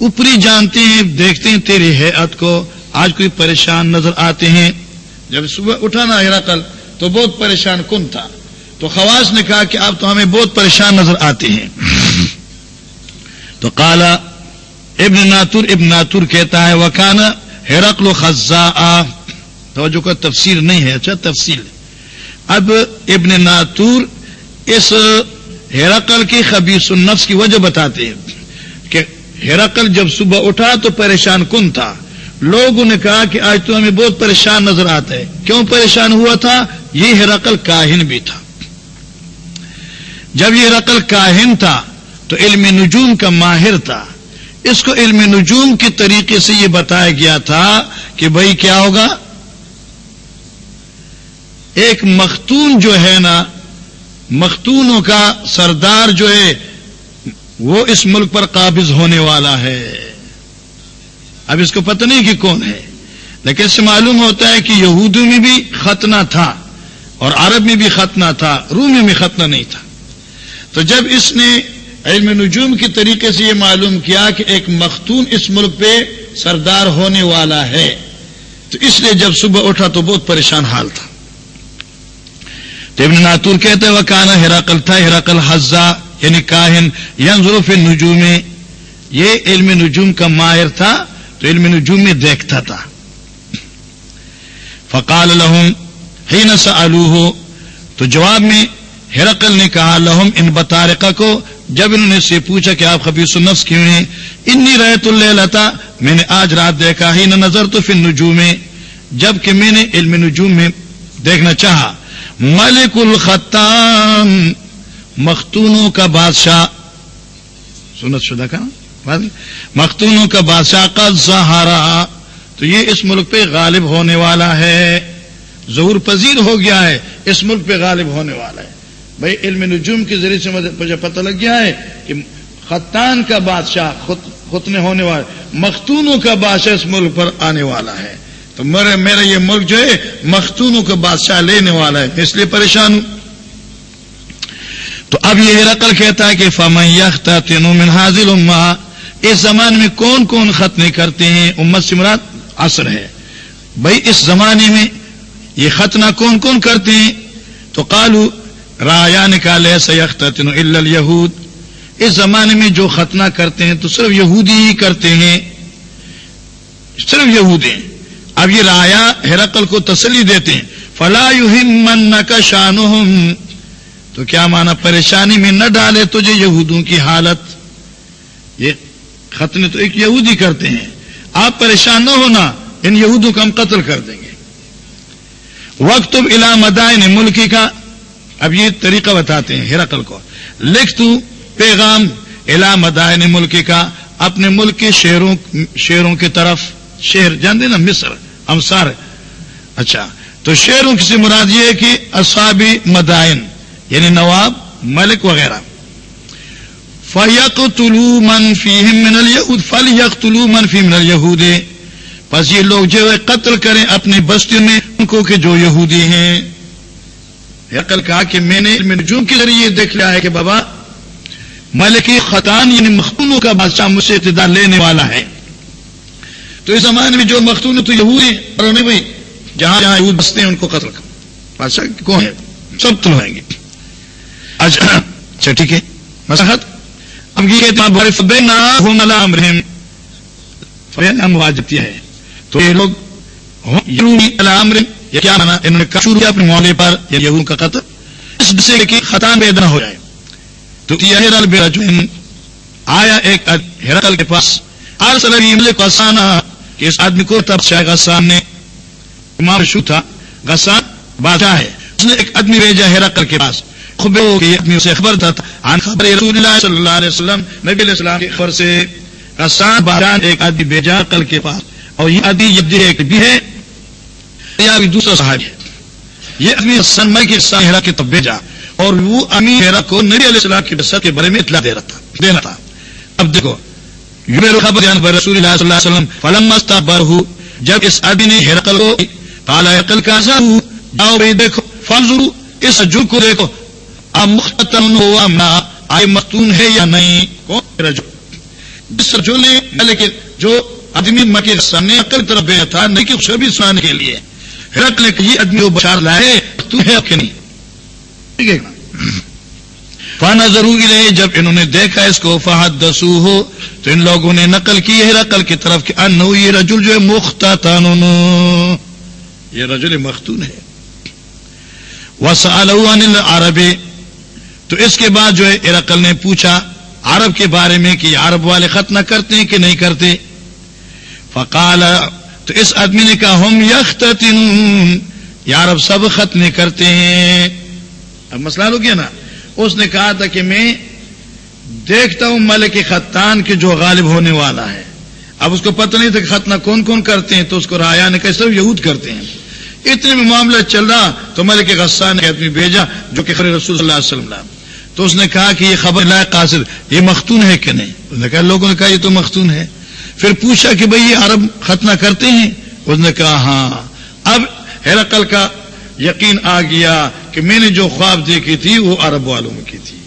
اوپری جانتے ہیں، دیکھتے ہیں تیری حیات کو، آج کوئی پریشان نظر آتے ہیں۔ جب صبح اٹھانا ہیرا تو بہت پریشان کن تھا۔ تو خواص نے کہا کہ آپ تو ہمیں بہت پریشان نظر آتے ہیں۔ تو کالا ابن ناتور ابن ناتور کہتا ہے، وکانا ہیرقل و خزا توجہ کا تفسیر نہیں ہے اچھا تفصیل۔ اب ابن ناتور اس ہیرقل کی خبیص النفس کی وجہ بتاتے ہیں ہیراکل جب صبح اٹھا تو پریشان کن تھا۔ لوگوں نے کہا کہ آج تو ہمیں بہت پریشان نظر آتا ہے۔ کیوں پریشان ہوا تھا؟ یہ ہیراکل کاہن بھی تھا۔ جب یہ رقل کاہن تھا تو علم نجوم کا ماہر تھا۔ اس کو علم نجوم کے طریقے سے یہ بتایا گیا تھا کہ بھائی کیا ہوگا؟ ایک مختون جو ہے نا، مختونوں کا سردار جو ہے، وہ اس ملک پر قابض ہونے والا ہے۔ اب اس کو پتہ نہیں کہ کون ہے۔ لیکن اس سے معلوم ہوتا ہے کہ یہودوں میں بھی ختنہ تھا اور عرب میں بھی ختنہ تھا، روم میں بھی ختنہ نہیں تھا۔ تو جب اس نے علم نجوم کے طریقے سے یہ معلوم کیا کہ ایک مختون اس ملک پہ سردار ہونے والا ہے۔ تو اس لیے جب صبح اٹھا تو بہت پریشان حال تھا۔ تو ابن ناتور کہتے وہ کانا ہراقل تھا ہراقل حزا یعنی کاہن ینظر نجوم یہ علم نجوم کا ماہر تھا، تو علم نجوم میں دیکھتا تھا۔ فقال لہم ہی نسا ہو تو جواب میں ہرقل نے کہا، لہم ان بطارقہ کو جب انہوں نے سے پوچھا کہ آپ خبیص النفس کیوں ہیں؟ انی رہت اللہ لتا میں نے آج رات دیکھا ہی نہ نظر تو پھر نجوم میں جبکہ میں نے علم نجوم میں دیکھنا چاہا۔ ملک الخطان مختونوں کا بادشاہ۔ سنت شدہ کا مختونوں کا بادشاہ کا زہارا تو یہ اس ملک پہ غالب ہونے والا ہے۔ ظہور پذیر ہو گیا ہے، اس ملک پہ غالب ہونے والا ہے۔ بھائی علم نجوم کے ذریعے سے مجھے پتہ لگ گیا ہے کہ خطان کا بادشاہ خطنے ہونے والا مختونوں کا بادشاہ اس ملک پر آنے والا ہے۔ تو میرا میرا یہ ملک جو ہے، مختونوں کا بادشاہ لینے والا ہے۔ اس لیے پریشان ہوں۔ تو اب یہ رقل کہتا ہے کہ فم یختا تینوں من حاضل اما اس زمانے میں کون کون ختنے کرتے ہیں؟ امت سمرات اثر ہے۔ بھائی اس زمانے میں یہ ختنہ کون کون کرتے ہیں؟ تو کالو رایا نکالے سیخت یہود اس زمانے میں جو ختنہ کرتے ہیں تو صرف یہودی ہی کرتے ہیں۔ صرف یہودی اب یہ رایا ہرقل کو تسلی دیتے ہیں۔ فلا من کا شان تو کیا مانا پریشانی میں نہ ڈالے تجھے یہودوں کی حالت؟ یہ ختنے تو ایک یہودی کرتے ہیں۔ آپ پریشان نہ ہونا، ان یہودوں کا ہم قتل کر دیں گے۔ وقت الا مدائن ملکی کا اب یہ طریقہ بتاتے ہیں ہیراکل کو۔ لکھ تو پیغام الا مدائن ملکی کا، اپنے ملک کے شہروں شہروں کی طرف۔ شہر جانتے نا مصر امسار اچھا تو شہروں کی مراد یہ ہے کہ اصابی مدائن یعنی نواب، ملک وغیرہ۔ فیق طلو منفی من فل یک طلو منفی من الہود بس یہ لوگ جو ہے قتل کریں اپنی بستیوں میں، ان کو کہ جو یہودی ہیں۔ عقل کہا کہ میں نے نجوم کے ذریعے دیکھ لیا ہے کہ بابا ملکی خطان یعنی مختونوں کا بادشاہ مجھ سے اقتدار لینے والا ہے۔ تو اس زمانے میں جو مختون تو یہود ہیں، اور نہیں بھائی جہاں جہاں یہود بستے ہیں، ان کو قتل کر بادشاہ کون ہے؟ سب تم ہوئیں گے۔ اچھا اچھا ٹھیک ہے۔ مسحت اب یہ ہے۔ تو یہ لوگ یہ کیا مانا؟ انہوں نے شروع کیا اپنے معاملے پر یعنی یہود کا قتل۔ اس سے کہ خطان بے نہ ہو جائے۔ تو یہ آیا ایک ہرقل کے پاس۔ ملک غسانہ کہ اس آدمی کو تب سے غسان نے امام شو تھا۔ غسان بادشاہ ہے۔ اس نے ایک آدمی بھیجا ہرقل کے پاس۔ خبر ہو کہ آدمی اسے خبر تھا۔ عن خبر رسول اللہ صلی اللہ علیہ وسلم، نبی علیہ السلام کی خبر سے غسان بادشاہ ایک آدمی بھیجا کل کے پاس۔ اور یہ آدمی یہ ایک بھی ہے یا بھی دوسرا صاحب ہے۔ یہ امی سنمے کے ساحرہ کے تب بھیجا اور وہ امی ہیرا کو نبی علیہ السلام کی بسر کے بارے میں اطلاع دے رہا تھا۔ دینا تھا۔ اب دیکھو خبر جان پر رسول اللہ صلی اللہ علیہ وسلم فلم مستا بر جب اس آدمی نے ہیرقل کو کالا عقل کا سا جاؤ بھائی دیکھو فنظرو اس جو کو دیکھو۔ اب مختتن ہو امنا آئے مختون ہے یا نہیں؟ کون رجو جس رجو نے لیکن جو آدمی مکے سامنے عقل طرف بھیجا تھا نہیں کہ شربی سنانے کے لیے۔ ہرک نے یہ آدمی وہ بشار لائے تو ہے کہ نہیں؟ ٹھیک ہے۔ فانا ضروری رہے جب انہوں نے دیکھا اس کو فہد دسو ہو تو ان لوگوں نے نقل کی ہے رقل کی طرف کہ ان یہ رجل جو ہے مختا یہ رجل مختون ہے۔ وسال عربی تو اس کے بعد جو ہے ارقل نے پوچھا عرب کے بارے میں کہ عرب والے ختم کرتے ہیں کہ نہیں کرتے؟ فقال تو اس آدمی نے کہا، ہم یخت یار اب سب ختم کرتے ہیں۔ اب مسئلہ ہو گیا نا۔ اس نے کہا تھا کہ میں دیکھتا ہوں ملک خطان کے جو غالب ہونے والا ہے۔ اب اس کو پتہ نہیں تھا کہ ختنہ کون کون کرتے ہیں، تو اس کو رایا نے یعنی کہا صرف یہود کرتے ہیں۔ اتنے میں معاملہ چل رہا، تو ملک غصہ نے آدمی بھیجا جو کہ خبر رسول اللہ علیہ وسلم تو اس نے کہا کہ یہ خبر لائق قاصد، یہ مختون ہے کہ نہیں؟ اس نے کہا، لوگوں نے کہا، یہ تو مختون ہے۔ پھر پوچھا کہ بھئی یہ عرب ختنہ کرتے ہیں؟ اس نے کہا ہاں۔ اب ہیرقل کا یقین آ گیا کہ میں نے جو خواب دیکھی تھی، وہ عرب والوں کی تھی۔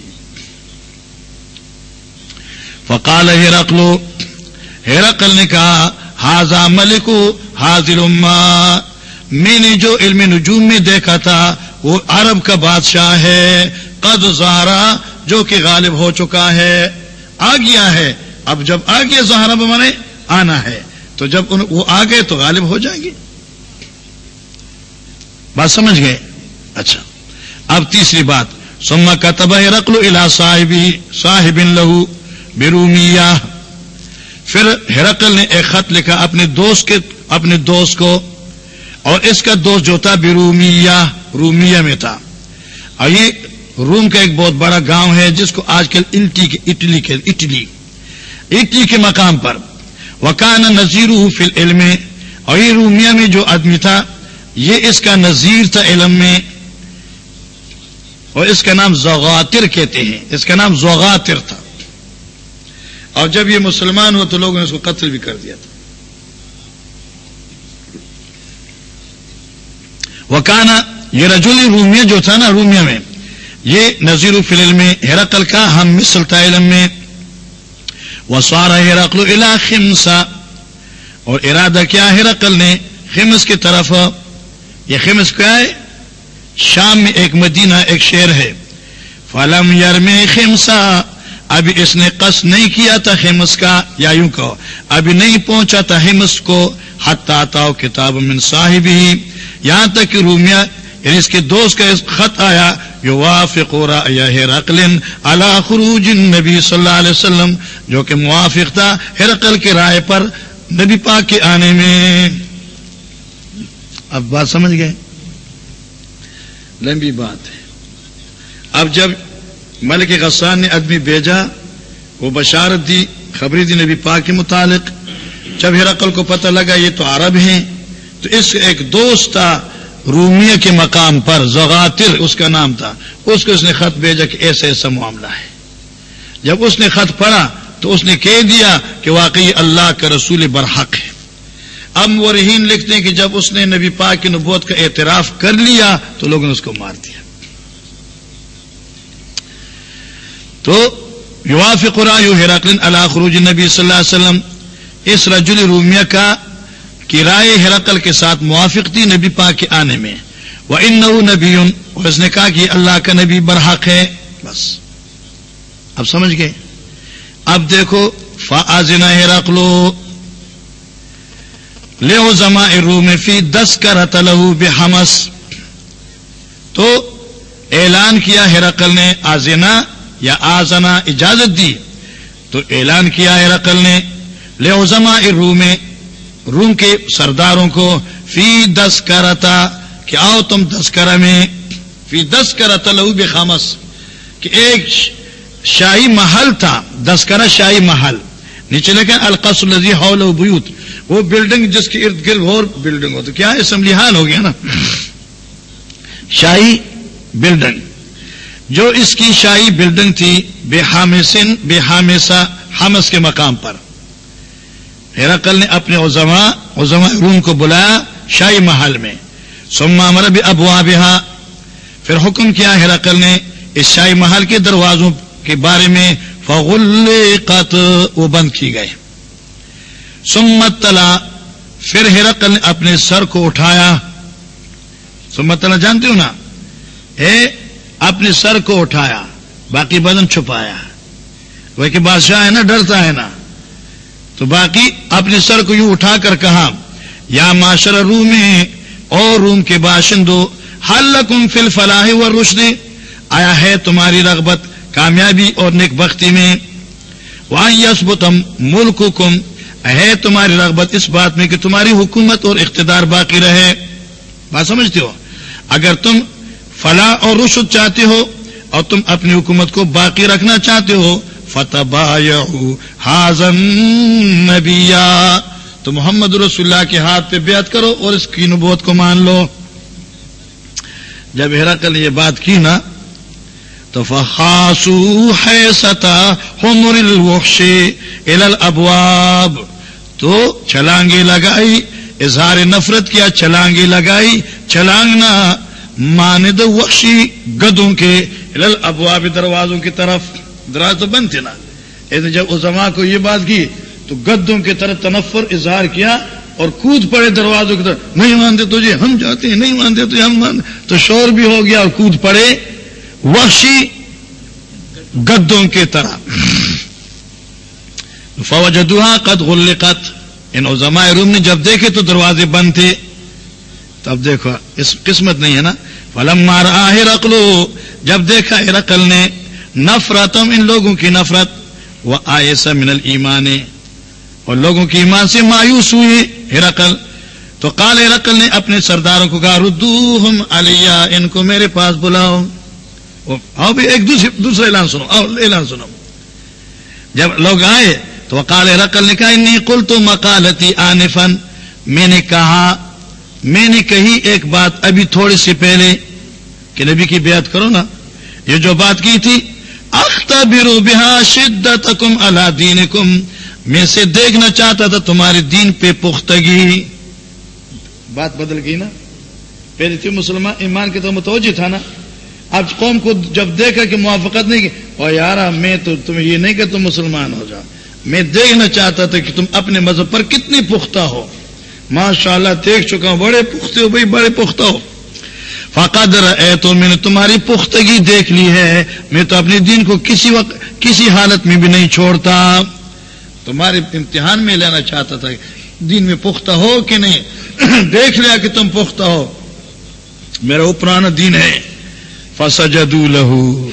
فقال ہیرقلو ہیرقل نے کہا ملک حاضر اما میں نے جو علم نجوم میں دیکھا تھا، وہ عرب کا بادشاہ ہے۔ قد زہرا جو کہ غالب ہو چکا ہے۔ آ گیا ہے۔ اب جب آ گیا زہرا بمانے آنا ہے۔ تو جب وہ آ گئے تو غالب ہو جائیں گے۔ بات سمجھ گئے؟ اچھا۔ اب تیسری بات۔ سما کا تباہ رقل الا صاحبی صاحب لہو بیرومیا پھر ہرقل نے ایک خط لکھا اپنے دوست کے اپنے دوست کو، اور اس کا دوست جو تھا بیرومیا رومیا میں تھا۔ اور یہ روم کا ایک بہت بڑا گاؤں ہے، جس کو آج کل الٹی کے اٹلی کے اٹلی اٹلی کے مقام پر۔ وکان نذیر فل علم اور یہ رومیا میں جو آدمی تھا، یہ اس کا نذیر تھا علم میں۔ اور اس کا نام زغاتر کہتے ہیں۔ اس کا نام زغاتر تھا۔ اور جب یہ مسلمان ہوا تو لوگوں نے اس کو قتل بھی کر دیا تھا۔ وکانا یہ رجولی رومیہ جو تھا نا، رومیہ میں، یہ نذیر فلل میں ہیرقل کا، ہم مثل علم میں۔ وہ سوارا ہیرقل الا خمسا اور ارادہ کیا ہیرقل نے؟ خمس کی طرف. یہ خمس کیا ہے؟ شام میں ایک مدینہ، ایک شہر ہے. فلم یار میں خمسا ابھی اس نے قص نہیں کیا تھا ہیمس کا، یا یوں کہو، ابھی نہیں پہنچا تھا ہیمس کو حتا تاؤ کتاب من صاحب ہی یہاں تک کہ رومیا یعنی اس کے دوست کا خط آیا یو وافق ہرقل اللہ خروج نبی صلی اللہ علیہ وسلم، جو کہ موافق تھا ہرقل کے رائے پر نبی پاک کے آنے میں۔ اب بات سمجھ گئے؟ لمبی بات ہے۔ اب جب ملک غسان نے آدمی بھیجا، وہ بشارت دی، خبری دی نبی پاک کے متعلق۔ جب ہرقل کو پتہ لگا یہ تو عرب ہیں، تو اس ایک دوست تھا رومیہ کے مقام پر زغاتر اس کا نام تھا، اس کو اس نے خط بھیجا کہ ایسا ایسا معاملہ ہے۔ جب اس نے خط پڑھا تو اس نے کہہ دیا کہ واقعی اللہ کا رسول برحق ہے۔ اب وہ لکھتے ہیں کہ جب اس نے نبی پاک کی نبوت کا اعتراف کر لیا تو لوگوں نے اس کو مار دیا۔ تو یواف قرآن ہیراکلن اللہ خروج نبی صلی اللہ علیہ وسلم، اس رجل رومیہ کا کرائے ہرقل کے ساتھ موافق تھی نبی پاک کے آنے میں۔ وہ ان نو نبی اس نے کہا کہ اللہ کا نبی برحق ہے۔ بس۔ اب سمجھ گئے؟ اب دیکھو فاضنا ہرقلو لے زما روم فی دس کر تلو بے تو اعلان کیا ہرقل نے آزنا یا آزنا اجازت دی۔ تو اعلان کیا ہرقل نے لے زما روم روم کے سرداروں کو فی دس کرتا کہ آؤ تم دس میں، فی دس کرتا لہو بے خامس، کہ ایک شاہی محل تھا دسکرا شاہی محل۔ نیچے لکھے القص الزی ہال بیوت وہ بلڈنگ جس کے ارد گرد اور بلڈنگ ہو۔ تو کیا اسمبلی حال ہو گیا نا؟ شاہی بلڈنگ۔ جو اس کی شاہی بلڈنگ تھی، بے حامسن، بے حامسا حمس کے مقام پر۔ ہیراکل نے اپنے عزما عزما روم کو بلایا شاہی محل میں۔ سما مرب ابوا بہا پھر حکم کیا ہیراکل نے اس شاہی محل کے دروازوں کے بارے میں۔ فغل وہ بند کی گئے۔ سمت تلا پھر ہیرقل نے اپنے سر کو اٹھایا۔ سمت تلا جانتے ہو نا؟ اے، اپنے سر کو اٹھایا، باقی بدن چھپایا۔ وہ کہ بادشاہ ہے نا، ڈرتا ہے نا۔ تو باقی اپنے سر کو یوں اٹھا کر کہا، یا معاشر روم اور روم کے باشندو حل کم فل فلاح و آیا ہے تمہاری رغبت کامیابی اور نیک بختی میں؟ وہاں یسبتم ملک ہے تمہاری رغبت اس بات میں کہ تمہاری حکومت اور اقتدار باقی رہے؟ بات سمجھتے ہو؟ اگر تم فلاح اور رشد چاہتے ہو اور تم اپنی حکومت کو باقی رکھنا چاہتے ہو فتح ہاضن نبیا تو محمد رسول اللہ کے ہاتھ پہ بیعت کرو اور اس کی نبوت کو مان لو. جب ہیرا یہ بات کی نا، تو فخاسو ہے ستا ابواب تو چھلانگی لگائی، اظہار نفرت کیا چھلانگی لگائی، چھلانگنا ماند وحشی گدوں کے ابواب دروازوں کی طرف. دراز تو بند تھے نا۔ جب اس کو یہ بات کی، تو گدوں کی طرف تنفر اظہار کیا اور کود پڑے دروازوں کی طرف۔ نہیں مانتے تجھے جی ہم جاتے ہیں، نہیں مانتے تجھے جی ہم مانتے تو شور بھی ہو گیا اور کود پڑے۔ وحشی گدوں کے طرح فوجدوہا قد غلقت۔ ان عظماء روم نے جب دیکھے تو دروازے بند تھے۔ تب دیکھو، اس قسمت نہیں ہے نا۔ فلم مارا رقلو۔ جب دیکھا رقل نے نفرتم، ان لوگوں کی نفرت وہ آئے من ایمان اور لوگوں کی ایمان سے مایوس ہوئی ہرقل۔ تو کال ہرقل نے اپنے سرداروں کو کہا ردو ہم علیہ، ان کو میرے پاس بلاؤ۔ آؤ بھی ایک دوسرے دوسرا اعلان سنو، آؤ اعلان سنو۔ جب لوگ آئے، تو کال رقل نے کہا، انی کل تو مکالتی آنے فن میں نے کہا، میں نے کہی ایک بات ابھی تھوڑی سی پہلے کہ نبی کی بیعت کرو نا۔ یہ جو بات کی تھی اختبرو بہا شدت کم اللہ دین میں سے دیکھنا چاہتا تھا تمہارے دین پہ پختگی۔ بات بدل گئی نا؟ پہلے تھی مسلمان، ایمان کے تو متوجہ تھا نا؟ اب قوم کو جب دیکھا کہ موافقت نہیں کی اور یار، میں تو تمہیں یہ نہیں کہ تم مسلمان ہو جاؤ۔ میں دیکھنا چاہتا تھا کہ تم اپنے مذہب پر کتنی پختہ ہو۔ ماشاء اللہ دیکھ چکا ہوں، بڑے پختے ہو، بھائی، بڑے پختہ ہو۔ فقدر اے تو میں نے تمہاری پختگی دیکھ لی ہے۔ میں تو اپنے دین کو کسی وقت کسی حالت میں بھی نہیں چھوڑتا۔ تمہارے امتحان میں لینا چاہتا تھا۔ دین میں پختہ ہو کہ نہیں؟ دیکھ لیا کہ تم پختہ ہو۔ میرا وہ پرانا دین ہے۔ فسجدو لہو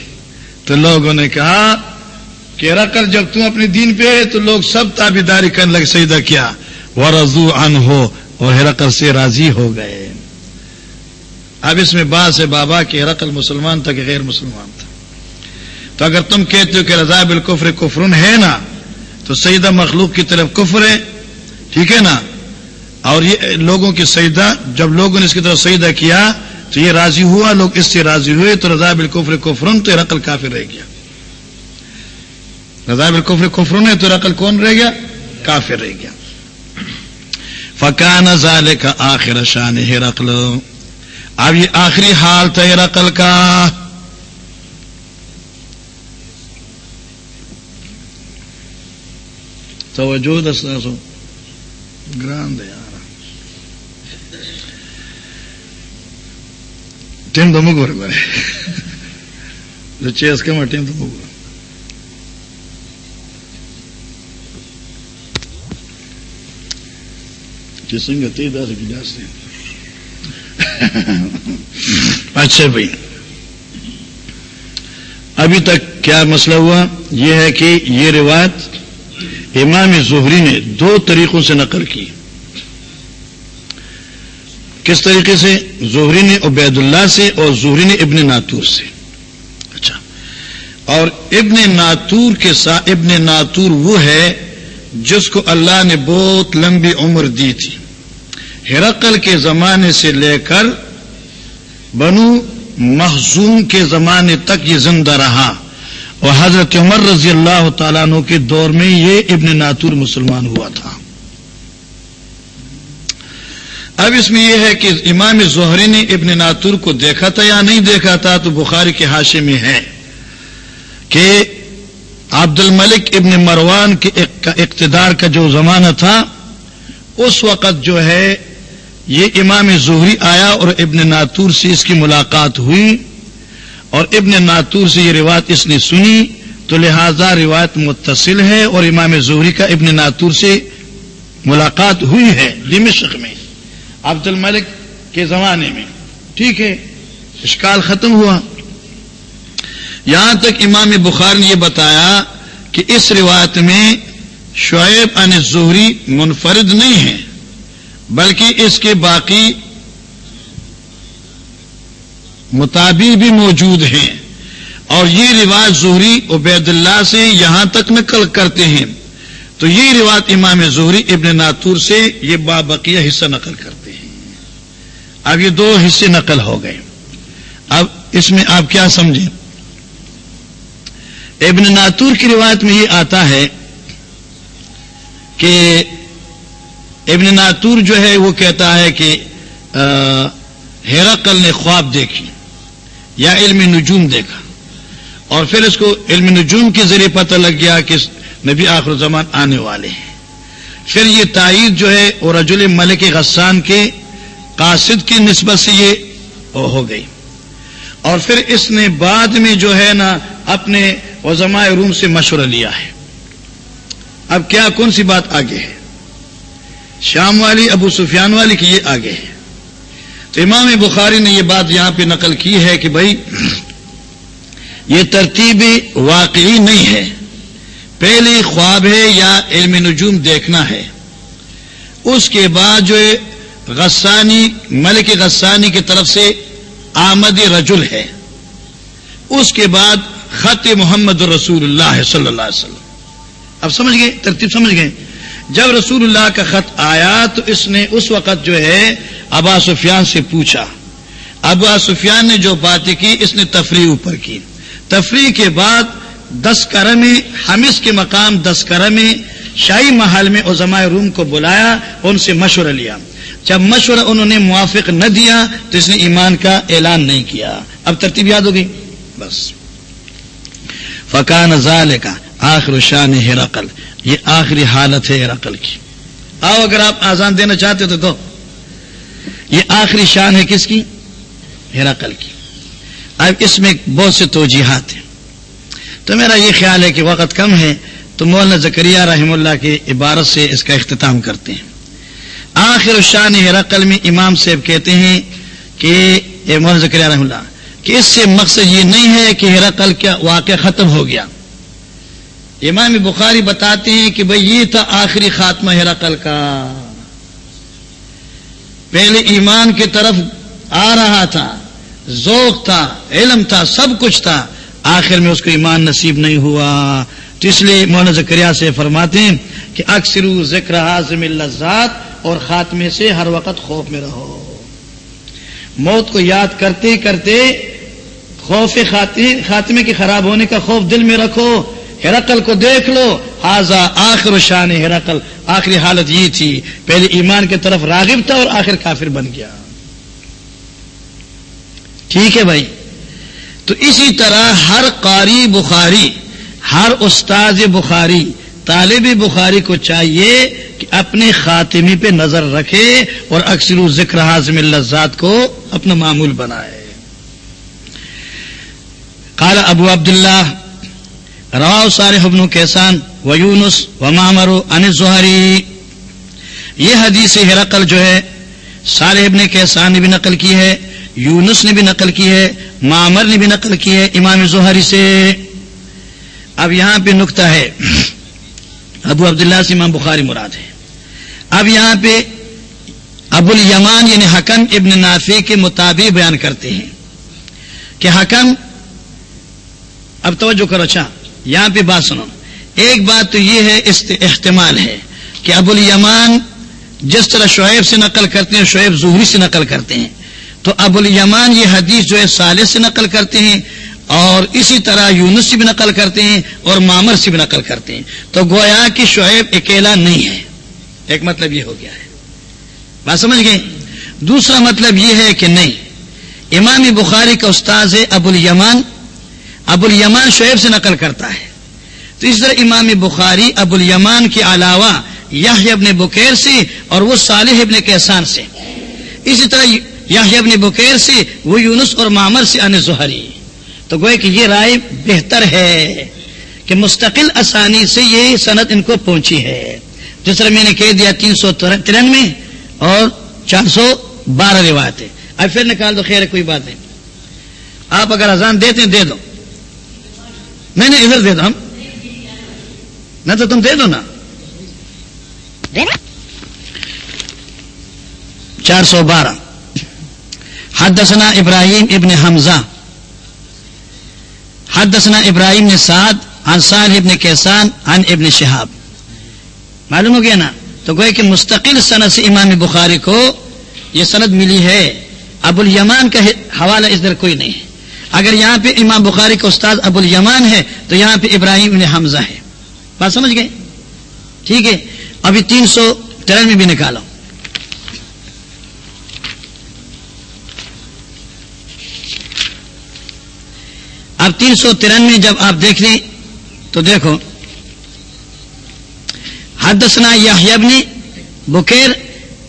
تو لوگوں نے کہا کہ رکل جب تم اپنے دین پہ ہے تو لوگ سب تابے داری کرنے لگے سیدہ کیا۔ وہ رضو ان ہو اور ہرکل سے راضی ہو گئے۔ اب اس میں بات ہے بابا کہ ہرکل مسلمان تھا کہ غیر مسلمان تھا۔ تو اگر تم کہتے ہو کہ رضا بالکفر کفرن ہے نا، تو سیدہ مخلوق کی طرف کفر ہے، ٹھیک ہے نا؟ اور یہ لوگوں کی سیدہ، جب لوگوں نے اس کی طرف سیدہ کیا، تو یہ راضی ہوا، لوگ اس سے راضی ہوئے، تو رضا بالکفر کفرن، تو رقل کافی رہ گیا۔ رضا بالکفر کفرن ہے، تو رقل کون رہ گیا؟ کافی رہ گیا۔ فکان ظال کا آخر شان ہے رقل اب یہ آخری حال تھا رقل کا۔ توجہ دسنا سو۔ گران دے یار۔ ٹیم تو مگور گرے جو چیز کے میں ٹیم تو مگور جسنگ تی دس کی جاستے اچھا بھائی۔ ابھی تک کیا مسئلہ ہوا؟ یہ ہے کہ یہ روایت امام زہری نے دو طریقوں سے نقل کی۔ کس طریقے سے؟ زہری نے عبید اللہ سے اور زہری نے ابن ناتور سے۔ اچھا۔ اور ابن ناتور کے ساتھ ابن ناتور وہ ہے جس کو اللہ نے بہت لمبی عمر دی تھی۔ ہرقل کے زمانے سے لے کر بنو محزوم کے زمانے تک یہ زندہ رہا۔ اور حضرت عمر رضی اللہ تعالیٰ عنہ کے دور میں یہ ابن ناتور مسلمان ہوا تھا۔ اب اس میں یہ ہے کہ امام زہری نے ابن ناتور کو دیکھا تھا یا نہیں دیکھا تھا تو بخاری کے حاشے میں ہے کہ عبد الملک ابن مروان کے اقتدار کا جو زمانہ تھا، اس وقت جو ہے یہ امام زہری آیا اور ابن ناتور سے اس کی ملاقات ہوئی اور ابن ناتور سے یہ روایت اس نے سنی تو لہذا روایت متصل ہے اور امام زہری کا ابن ناتور سے ملاقات ہوئی ہے دمشق میں عبد الملک کے زمانے میں۔ ٹھیک ہے، اشکال ختم ہوا۔ یہاں تک امام بخار نے یہ بتایا کہ اس روایت میں شعیب ان زہری منفرد نہیں ہے بلکہ اس کے باقی مطابق بھی موجود ہیں۔ اور یہ رواج زہری عبید اللہ سے یہاں تک نقل کرتے ہیں۔ تو یہ رواج امام زہری ابن ناتور سے یہ بابقیہ حصہ نقل کرتے ہیں۔ اب یہ دو حصے نقل ہو گئے۔ اب اس میں آپ کیا سمجھیں؟ ابن ناتور کی روایت میں یہ آتا ہے کہ ابن ناتور جو ہے وہ کہتا ہے کہ ہیراکل نے خواب دیکھی، یا علم نجوم دیکھا۔ اور پھر اس کو علم نجوم کے ذریعے پتہ لگ گیا کہ نبی آخر زمان آنے والے ہیں۔ پھر یہ تائید جو ہے وہ رجل ملک غسان کے قاصد کی نسبت سے یہ ہو گئی۔ اور پھر اس نے بعد میں جو ہے نا اپنے وزماء روم سے مشورہ لیا ہے۔ اب کیا کون سی بات آگے ہے؟ شام والی، ابو سفیان والی کی یہ آگے ہے۔ تو امام بخاری نے یہ بات یہاں پہ نقل کی ہے کہ بھائی، یہ ترتیب واقعی نہیں ہے۔ پہلے خواب ہے یا علم نجوم دیکھنا ہے۔ اس کے بعد جو غسانی، ملک غسانی کی طرف سے آمد رجل ہے۔ اس کے بعد خط محمد رسول اللہ صلی اللہ علیہ وسلم۔ اب سمجھ گئے؟ ترتیب سمجھ گئے؟ جب رسول اللہ کا خط آیا تو اس نے اس وقت جو ہے ابا سفیان سے پوچھا۔ ابا سفیان نے جو بات کی، اس نے تفریح اوپر کی۔ تفریح کے بعد دس کرم حمس کے مقام دس کرم شاہی محل میں عزماء روم کو بلایا، ان سے مشورہ لیا۔ جب مشورہ انہوں نے موافق نہ دیا تو اس نے ایمان کا اعلان نہیں کیا۔ اب ترتیب یاد ہوگی؟ بس۔ فقان ضال کا آخر شان ہرقل۔ یہ آخری حالت ہے ہرقل کی۔ آؤ اگر آپ آزان دینا چاہتے تو دو یہ آخری شان ہے کس کی؟ ہرقل کی۔ اب اس میں بہت سے توجیحات ہیں۔ تو میرا یہ خیال ہے کہ وقت کم ہے تو مولانا زکریہ رحم اللہ کی عبارت سے اس کا اختتام کرتے ہیں۔ آخر شان ہرقل میں امام صاحب کہتے ہیں کہ مولانا زکریہ رحم اللہ، کہ اس سے مقصد یہ نہیں ہے کہ ہرقل کیا واقعہ ختم ہو گیا۔ امام بخاری بتاتے ہیں کہ بھئی یہ تھا آخری خاتمہ ہرقل کا۔ پہلے ایمان کی طرف آ رہا تھا، ذوق تھا، علم تھا، سب کچھ تھا۔ آخر میں اس کو ایمان نصیب نہیں ہوا۔ تو اس لیے مولانا زکریا سے فرماتے ہیں کہ اکثر ذکر حاضم لذات اور خاتمے سے ہر وقت خوف میں رہو۔ موت کو یاد کرتے کرتے خوف خاتمے کے خراب ہونے کا خوف دل میں رکھو۔ ہرقل کو دیکھ لو ہاضا آخر شان ہرقل۔ آخری حالت یہ تھی، پہلے ایمان کی طرف راغب تھا اور آخر کافر بن گیا۔ ٹھیک ہے بھائی۔ تو اسی طرح ہر قاری بخاری، ہر استاذ بخاری، طالب بخاری کو چاہیے کہ اپنے خاتمی پہ نظر رکھے اور اکثر ذکر حاضم اللذات کو اپنا معمول بنائے۔ قال ابو عبداللہ راؤ سارے حبن کیسان و یونس و مامرو ان زہری یہ حدیث ہرقل جو ہے سارے ابن کیسان نے بھی نقل کی ہے، یونس نے بھی نقل کی ہے، معمر نے بھی نقل کی ہے امام زہری سے۔ اب یہاں پہ نقطہ ہے۔ ابو عبداللہ سے امام بخاری مراد ہے۔ اب یہاں پہ ابو الیمان یعنی حکم ابن نافی کے مطابق بیان کرتے ہیں کہ حکم، اب توجہ کرو اچھا۔ یہاں پہ بات سنو۔ ایک بات تو یہ ہے احتمال ہے کہ ابو الیمان جس طرح شعیب سے نقل کرتے ہیں، شعیب زہری سے نقل کرتے ہیں۔ تو ابو الیمان یہ حدیث جو ہے، صالح سے نقل کرتے ہیں اور اسی طرح یونس سے بھی نقل کرتے ہیں اور مامر سے بھی نقل کرتے ہیں۔ تو گویا کہ شعیب اکیلا نہیں ہے۔ ایک مطلب یہ ہو گیا ہے۔ بات سمجھ گئے؟ دوسرا مطلب یہ ہے کہ نہیں۔ امام بخاری کا استاذ ہے ابو الیمان ابو الیمان شعیب سے نقل کرتا ہے۔ تو اس طرح امام بخاری ابو الیمان کے علاوہ یہ ابن بکیر سے اور وہ صالح ابن کیسان سے۔ اسی طرح یہ ابن بکیر سے وہ یونس اور معمر سے ان زہری۔ تو گوئے کہ یہ رائے بہتر ہے کہ مستقل آسانی سے یہ صنعت ان کو پہنچی ہے۔ جس طرح میں نے کہہ دیا تین سو ترنوے اور چار سو بارہ روایتیں۔ اب پھر نکال دو، خیر، کوئی بات نہیں۔ آپ اگر اذان دیتے دے دو۔ نہیں نہیں ادھر دے دو ہم۔ نہ تو تم دے دو نا۔ چار سو بارہ۔ حدثنا ابراہیم ابن حمزہ۔ حدثنا ابراہیم نے سعد۔ عن سال ابن کیسان۔ عن ابن شہاب۔ معلوم ہو گیا نا؟ تو گوئے کہ مستقل سند سے امام بخاری کو یہ سند ملی ہے۔ ابو الیمان کا حوالہ اس در کوئی نہیں ہے۔ اگر یہاں پہ امام بخاری کا استاد ابو الیمان ہے، تو یہاں پہ ابراہیم ابن حمزہ ہے۔ بات سمجھ گئے؟ ٹھیک ہے، ابھی تین سو ترنوے بھی نکالو۔ اب تین سو ترانوے جب آپ دیکھ لیں، تو دیکھو۔ حدثنا یحیی بن بکیر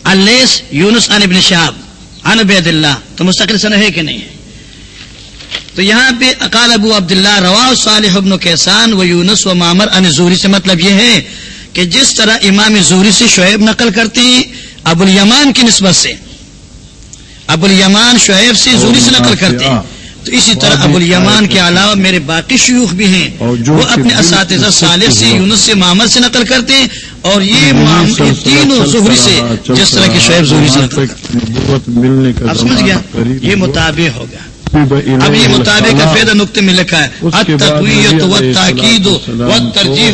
اللیس یونس ان ابن شہاب ان عبید اللہ تو مستقل سن ہے کہ نہیں ہے؟ تو یہاں پہ اقال ابو عبداللہ روا صالح ابن کیسان و یونس و مامر ان زوری سے مطلب یہ ہے کہ جس طرح امام زوری سے شعیب نقل کرتے ہیں ابو الیمان کی نسبت سے۔ ابو الیمان شعیب سے زوری سے نقل کرتے ہیں۔ تو اسی طرح ابو الیمان کے علاوہ میرے باقی شیوخ بھی ہیں۔ وہ اپنے اساتذہ صالح سے یونس سے مامر سے نقل کرتے ہیں۔ اور یہ تینوں زہری سے جس طرح کے شعیب زہری سے نقل کرتے ہیں اب سمجھ گیا؟ یہ مطابع ہوگا۔ اب یہ مطابق کا فیض نقطے میں لکھا ہے تاکید و ترجیح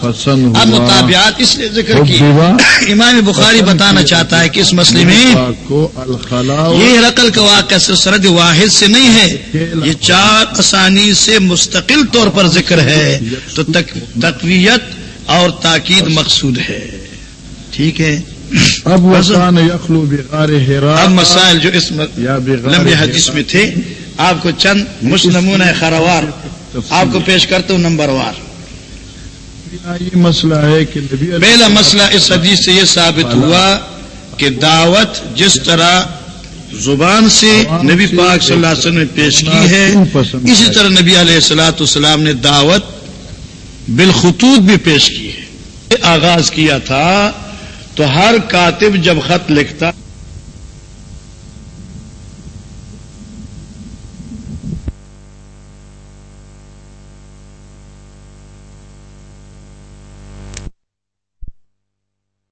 پسند اب مطابعات اس لیے ذکر کی۔ امام بخاری بتانا چاہتا ہے کہ اس مسئلے میں یہ رقل کا واقعہ سرد واحد سے نہیں ہے یہ چار اسانی سے مستقل طور پر ذکر ہے۔ تو تقویت اور تاکید مقصود ہے۔ ٹھیک ہے؟ اب وسان یخلو بغار حرا اب مسائل جو اس لمبی حدیث میں تھے آپ کو چند مسلمون خروار آپ کو پیش کرتا ہوں نمبر وار۔ یہ مسئلہ ہے کہ پہلا مسئلہ اس حدیث سے یہ ثابت ہوا کہ دعوت جس طرح زبان سے نبی پاک صلی اللہ علیہ وسلم نے پیش کی ہے اسی طرح نبی علیہ السلاۃ والسلام نے دعوت بالخطوط بھی پیش کی ہے۔ آغاز کیا تھا تو ہر کاتب جب خط لکھتا